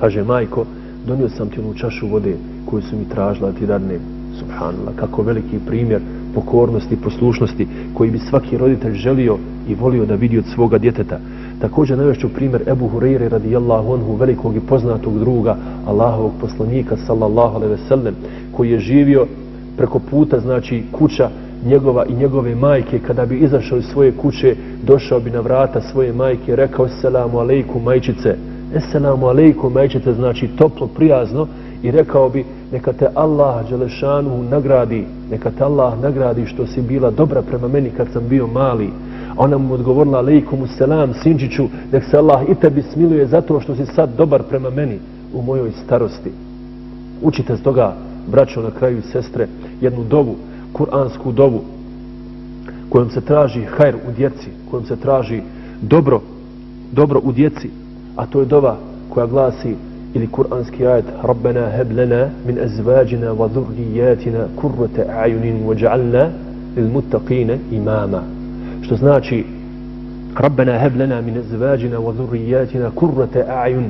Kaže, majko, donio sam ti onu čašu vode koju su mi tražila ti dadne. Subhanallah, kako veliki primjer pokornosti i poslušnosti koji bi svaki roditelj želio i volio da vidi od svoga djeteta. Također navješću primjer Ebu Hureyre radijallahu anhu, velikog i poznatog druga Allahovog poslanika sallallahu alaihi ve sellem, koji je živio preko puta, znači kuća njegova i njegove majke, kada bi izašao iz svoje kuće, došao bi na vrata svoje majke, rekao selamu alejkum majčice, Esselamu alejkum majčice, znači toplo, prijazno, i rekao bi neka te Allah Đelešanu nagradi, neka te Allah nagradi što si bila dobra prema meni kad sam bio mali. Ona mu odgovorila, alaikum selam, sinčiću, nek se Allah i tebi smiluje zato što si sad dobar prema meni u mojoj starosti. Učite s toga, braćo na kraju i sestre, jednu dovu, kuransku dovu, kojom se traži hajr u djeci, kojom se traži dobro, dobro u djeci, a to je dova koja glasi ili kuranski ajet Rabbena heb lana min azvajina wa dhurrijatina kurrata a'yunin wa ja'alna lil muttaqina imama što znači Rabbena heb lana min zvađina wa zurijatina kurrata a'yun.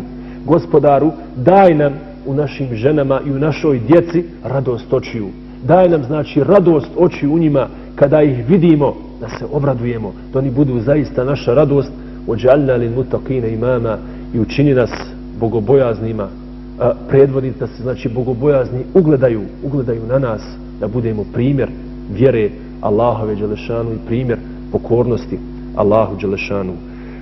Gospodaru daj nam u našim ženama i u našoj djeci radost očiju. Daj nam znači radost oči u njima kada ih vidimo da se obradujemo da oni budu zaista naša radost. Ođalna lil mutaqina imama. I učini nas bogobojaznima. Predvoditi da se znači bogobojazni ugledaju ugledaju na nas da budemo primjer vjere Allahove Đelešanu i primjer pokornosti Allahu Đelešanu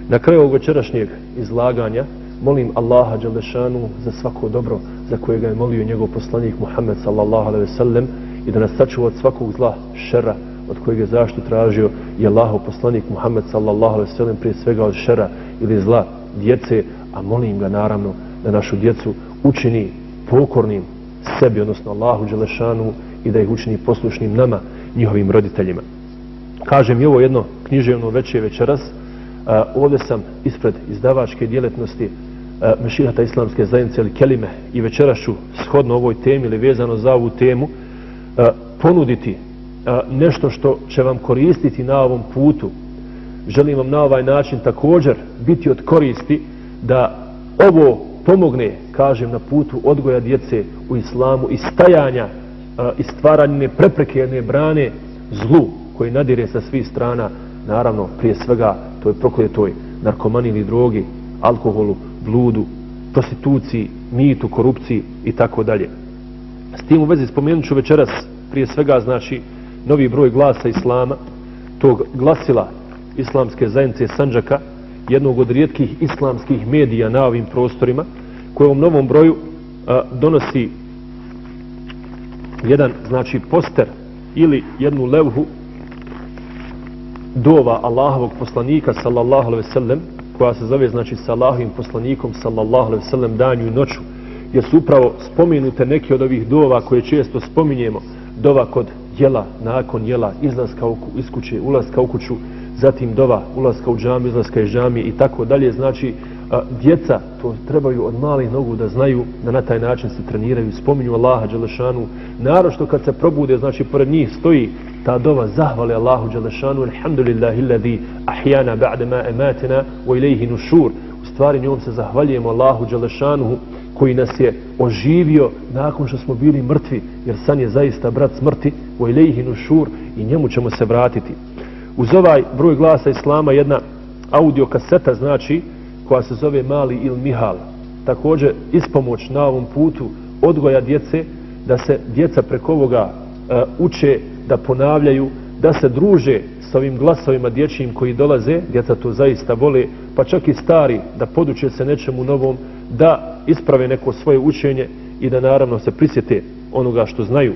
na kraju ovog večerašnjeg izlaganja molim Allaha Đelešanu za svako dobro za koje ga je molio njegov poslanik Muhammed sallallahu alaihi sellem i da nas sačuva od svakog zla šera od kojeg je zaštu tražio i Allahov poslanik Muhammed sallallahu alaihi sellem prije svega od šera ili zla djece a molim ga naravno da našu djecu učini pokornim sebi, odnosno Allahu Đelešanu i da ih učini poslušnim nama, njihovim roditeljima. Kažem i ovo jedno književno veće večeras, a, ovdje sam ispred izdavačke djeletnosti e, mešihata islamske zajednice ili kelime i večerašu shodno ovoj temi ili vezano za ovu temu e, ponuditi nešto što će vam koristiti na ovom putu. Želim vam na ovaj način također biti od koristi da ovo pomogne, kažem, na putu odgoja djece u islamu i stajanja i stvaranje prepreke jedne brane zlu koji nadire sa svih strana, naravno, prije svega, to je prokletoj narkomanini drogi, alkoholu, bludu, prostituciji, mitu, korupciji i tako dalje. S tim u vezi spomenut ću večeras prije svega znači novi broj glasa Islama, tog glasila islamske zajednice Sanđaka, jednog od rijetkih islamskih medija na ovim prostorima, koje u novom broju a, donosi jedan, znači, poster ili jednu levhu dova Allahovog poslanika, sallallahu alaihi sellem, koja se zove, znači, sa Allahovim poslanikom, sallallahu alaihi sellem, danju i noću, jer su upravo spomenute neke od ovih dova koje često spominjemo, dova kod jela, nakon jela, izlaska iz kuće, ulaska u kuću, zatim dova, ulaska u džami, izlaska iz džamije i tako dalje. Znači, a, djeca to trebaju od malih nogu da znaju da na taj način se treniraju, spominju Allaha Đelešanu. Narošto kad se probude, znači, pored njih stoji ta dova zahvali Allahu Đelešanu, alhamdulillahi ladhi ahjana ba'de ma ematina wa ilaihi nušur. U stvari njom se zahvaljujemo Allahu Đelešanu koji nas je oživio nakon što smo bili mrtvi, jer san je zaista brat smrti, wa ilaihi nušur i njemu ćemo se vratiti. Uz ovaj broj glasa Islama jedna audio kaseta znači koja se zove Mali il Mihal. Također ispomoć na ovom putu odgoja djece da se djeca preko ovoga uh, uče, da ponavljaju, da se druže s ovim glasovima dječjim koji dolaze, djeca to zaista vole, pa čak i stari da poduče se nečemu novom, da isprave neko svoje učenje i da naravno se prisjete onoga što znaju.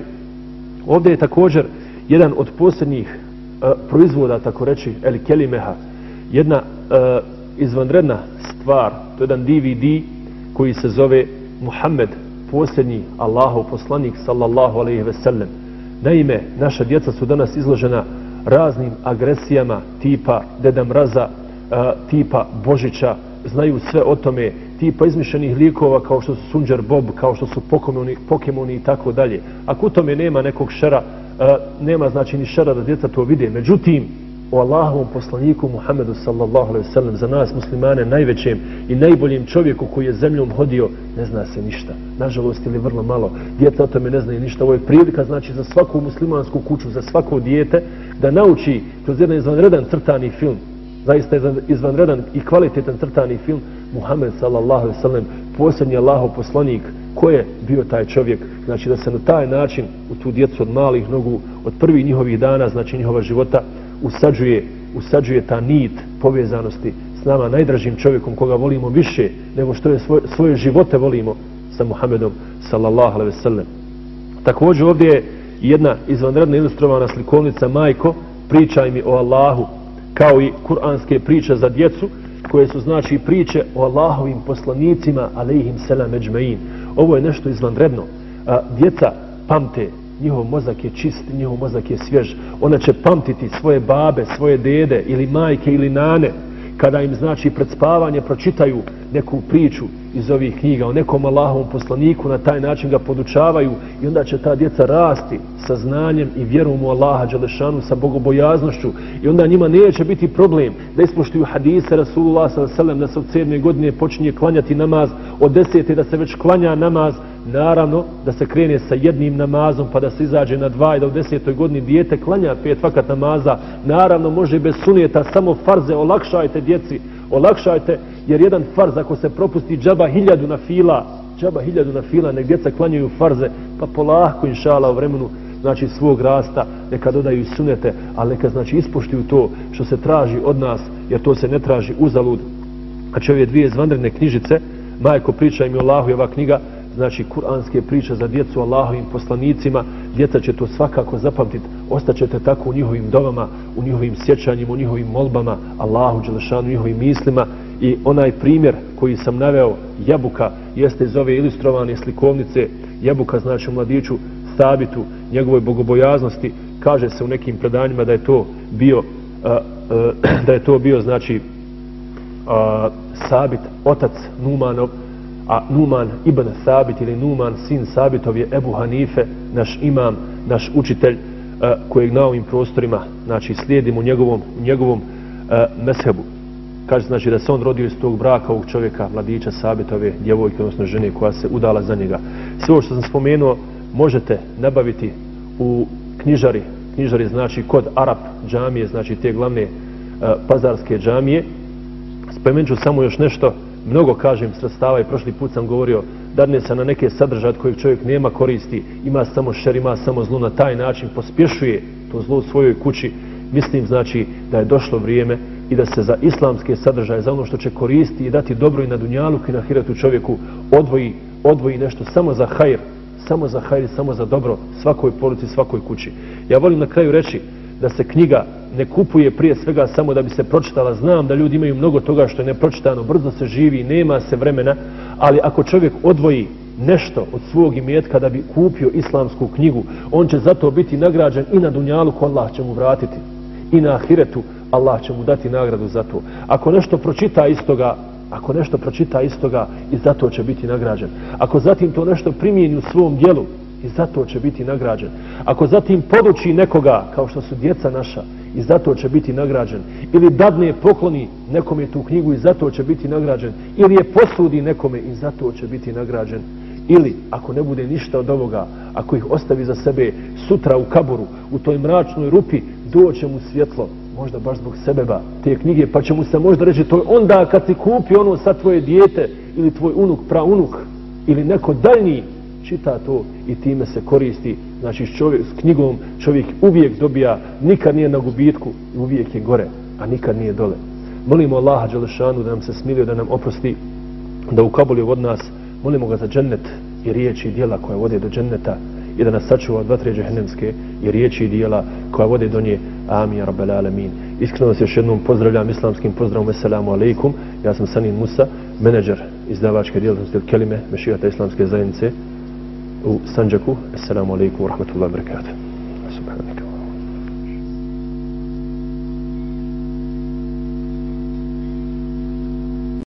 Ovdje je također jedan od posljednjih uh, proizvoda, tako reći, El Kelimeha, jedna uh, izvanredna stvar, to je jedan DVD koji se zove Muhammed, posljednji Allahov poslanik, sallallahu alaihi ve sellem. Naime, naša djeca su danas izložena raznim agresijama tipa Deda Mraza, tipa Božića, znaju sve o tome, tipa izmišljenih likova kao što su Sunđer Bob, kao što su Pokemoni, Pokemoni i tako dalje. Ako u tome nema nekog šera, nema znači ni šera da djeca to vide. Međutim, o Allahovom poslaniku Muhammedu sallallahu alaihi sallam za nas muslimane najvećem i najboljim čovjeku koji je zemljom hodio ne zna se ništa. Nažalost ili vrlo malo. Djeca o tome ne znaju ništa. Ovo je prilika znači za svaku muslimansku kuću, za svako dijete da nauči kroz jedan izvanredan crtani film zaista izvanredan i kvalitetan crtani film Muhammed sallallahu alaihi sallam posljednji Allahov poslanik ko je bio taj čovjek znači da se na taj način u tu djecu od malih nogu od prvih njihovih dana znači njihova života usađuje, usađuje ta nit povezanosti s nama najdražim čovjekom koga volimo više nego što je svoje, svoje živote volimo sa Muhammedom sallallahu alaihi sallam također ovdje je jedna izvanredna ilustrovana slikovnica majko pričaj mi o Allahu kao i kuranske priče za djecu, koje su znači priče o Allahovim poslanicima, alaihim selam eđmein. Ovo je nešto izvanredno. Djeca pamte, njihov mozak je čist, njihov mozak je svjež. Ona će pamtiti svoje babe, svoje dede ili majke ili nane, kada im znači pred spavanje pročitaju neku priču iz ovih knjiga o nekom Allahovom poslaniku, na taj način ga podučavaju i onda će ta djeca rasti sa znanjem i vjerom u Allaha Đelešanu, sa bogobojaznošću i onda njima neće biti problem da ispoštuju hadise Rasulullah s.a.v. da se od sedme godine počinje klanjati namaz, od desete da se već klanja namaz, naravno da se krene sa jednim namazom pa da se izađe na dva i da u desetoj godini dijete klanja pet vakat namaza, naravno može bez sunijeta samo farze, olakšajte djeci, olakšajte jer jedan farz ako se propusti džaba hiljadu na fila džaba hiljadu na fila nek djeca klanjaju farze pa polako inšala u vremenu znači svog rasta neka dodaju i sunete ali neka znači ispoštuju to što se traži od nas jer to se ne traži uzalud. A će ove dvije zvandrene knjižice majko priča im Allahu i ova knjiga znači kuranske priče za djecu Allahovim poslanicima, djeca će to svakako zapamtiti, ostaćete tako u njihovim domama, u njihovim sjećanjima, u njihovim molbama, Allahu, Đelešanu, u njihovim mislima. I onaj primjer koji sam naveo, jabuka, jeste iz ove ilustrovane slikovnice, jabuka znači u mladiću stabitu, njegovoj bogobojaznosti, kaže se u nekim predanjima da je to bio, [clears throat] da je to bio znači a, Sabit, otac Numanov, a Numan ibn Sabit ili Numan sin Sabitov je Ebu Hanife, naš imam, naš učitelj eh, kojeg na ovim prostorima znači, slijedimo u njegovom, u njegovom eh, a, meshebu. Kaže znači da se on rodio iz tog braka ovog čovjeka, mladića Sabitove, djevojke, odnosno žene koja se udala za njega. Sve ovo što sam spomenuo možete nabaviti u knjižari, knjižari znači kod Arab džamije, znači te glavne uh, pazarske džamije. Spomenut ću samo još nešto, mnogo kažem sredstava i prošli put sam govorio da ne se na neke sadržaje od kojeg čovjek nema koristi, ima samo šer, ima samo zlo na taj način pospješuje to zlo u svojoj kući. Mislim znači da je došlo vrijeme i da se za islamske sadržaje, za ono što će koristiti i dati dobro i na dunjalu i na hiratu čovjeku odvoji, odvoji nešto samo za hajr, samo za hajr, samo za dobro svakoj poruci, svakoj kući. Ja volim na kraju reći da se knjiga ne kupuje prije svega samo da bi se pročitala. Znam da ljudi imaju mnogo toga što je nepročitano, brzo se živi, nema se vremena, ali ako čovjek odvoji nešto od svog imetka da bi kupio islamsku knjigu, on će zato biti nagrađen i na dunjalu ko Allah će mu vratiti. I na ahiretu Allah će mu dati nagradu za to. Ako nešto pročita istoga, ako nešto pročita istoga i zato će biti nagrađen. Ako zatim to nešto primijeni u svom dijelu, i zato će biti nagrađen. Ako zatim poduči nekoga, kao što su djeca naša, i zato će biti nagrađen. Ili dadne pokloni nekome tu knjigu i zato će biti nagrađen. Ili je posudi nekome i zato će biti nagrađen. Ili, ako ne bude ništa od ovoga, ako ih ostavi za sebe sutra u kaburu, u toj mračnoj rupi, doće mu svjetlo, možda baš zbog sebeba te knjige, pa će mu se možda reći to onda kad si kupi ono sa tvoje dijete ili tvoj unuk, praunuk ili neko daljni čita to i time se koristi. Znači čovjek, s knjigom čovjek uvijek dobija, nikad nije na gubitku, uvijek je gore, a nikad nije dole. Molimo Allaha Đelešanu da nam se smilio, da nam oprosti, da ukaboli od nas, molimo ga za džennet i riječi i dijela koja vode do dženneta i da nas sačuva od vatre džehennemske i riječi i dijela koja vode do nje. Amin, ja rabbel alemin. Iskreno vas još jednom pozdravljam islamskim pozdravom. Assalamu alaikum. Ja sam Sanin Musa, menedžer izdavačke djelatnosti od Kelime, Mešijata islamske zajednice u Sanđaku. Assalamu alaikum wa rahmatullahi wa barakatuh. Subhanak.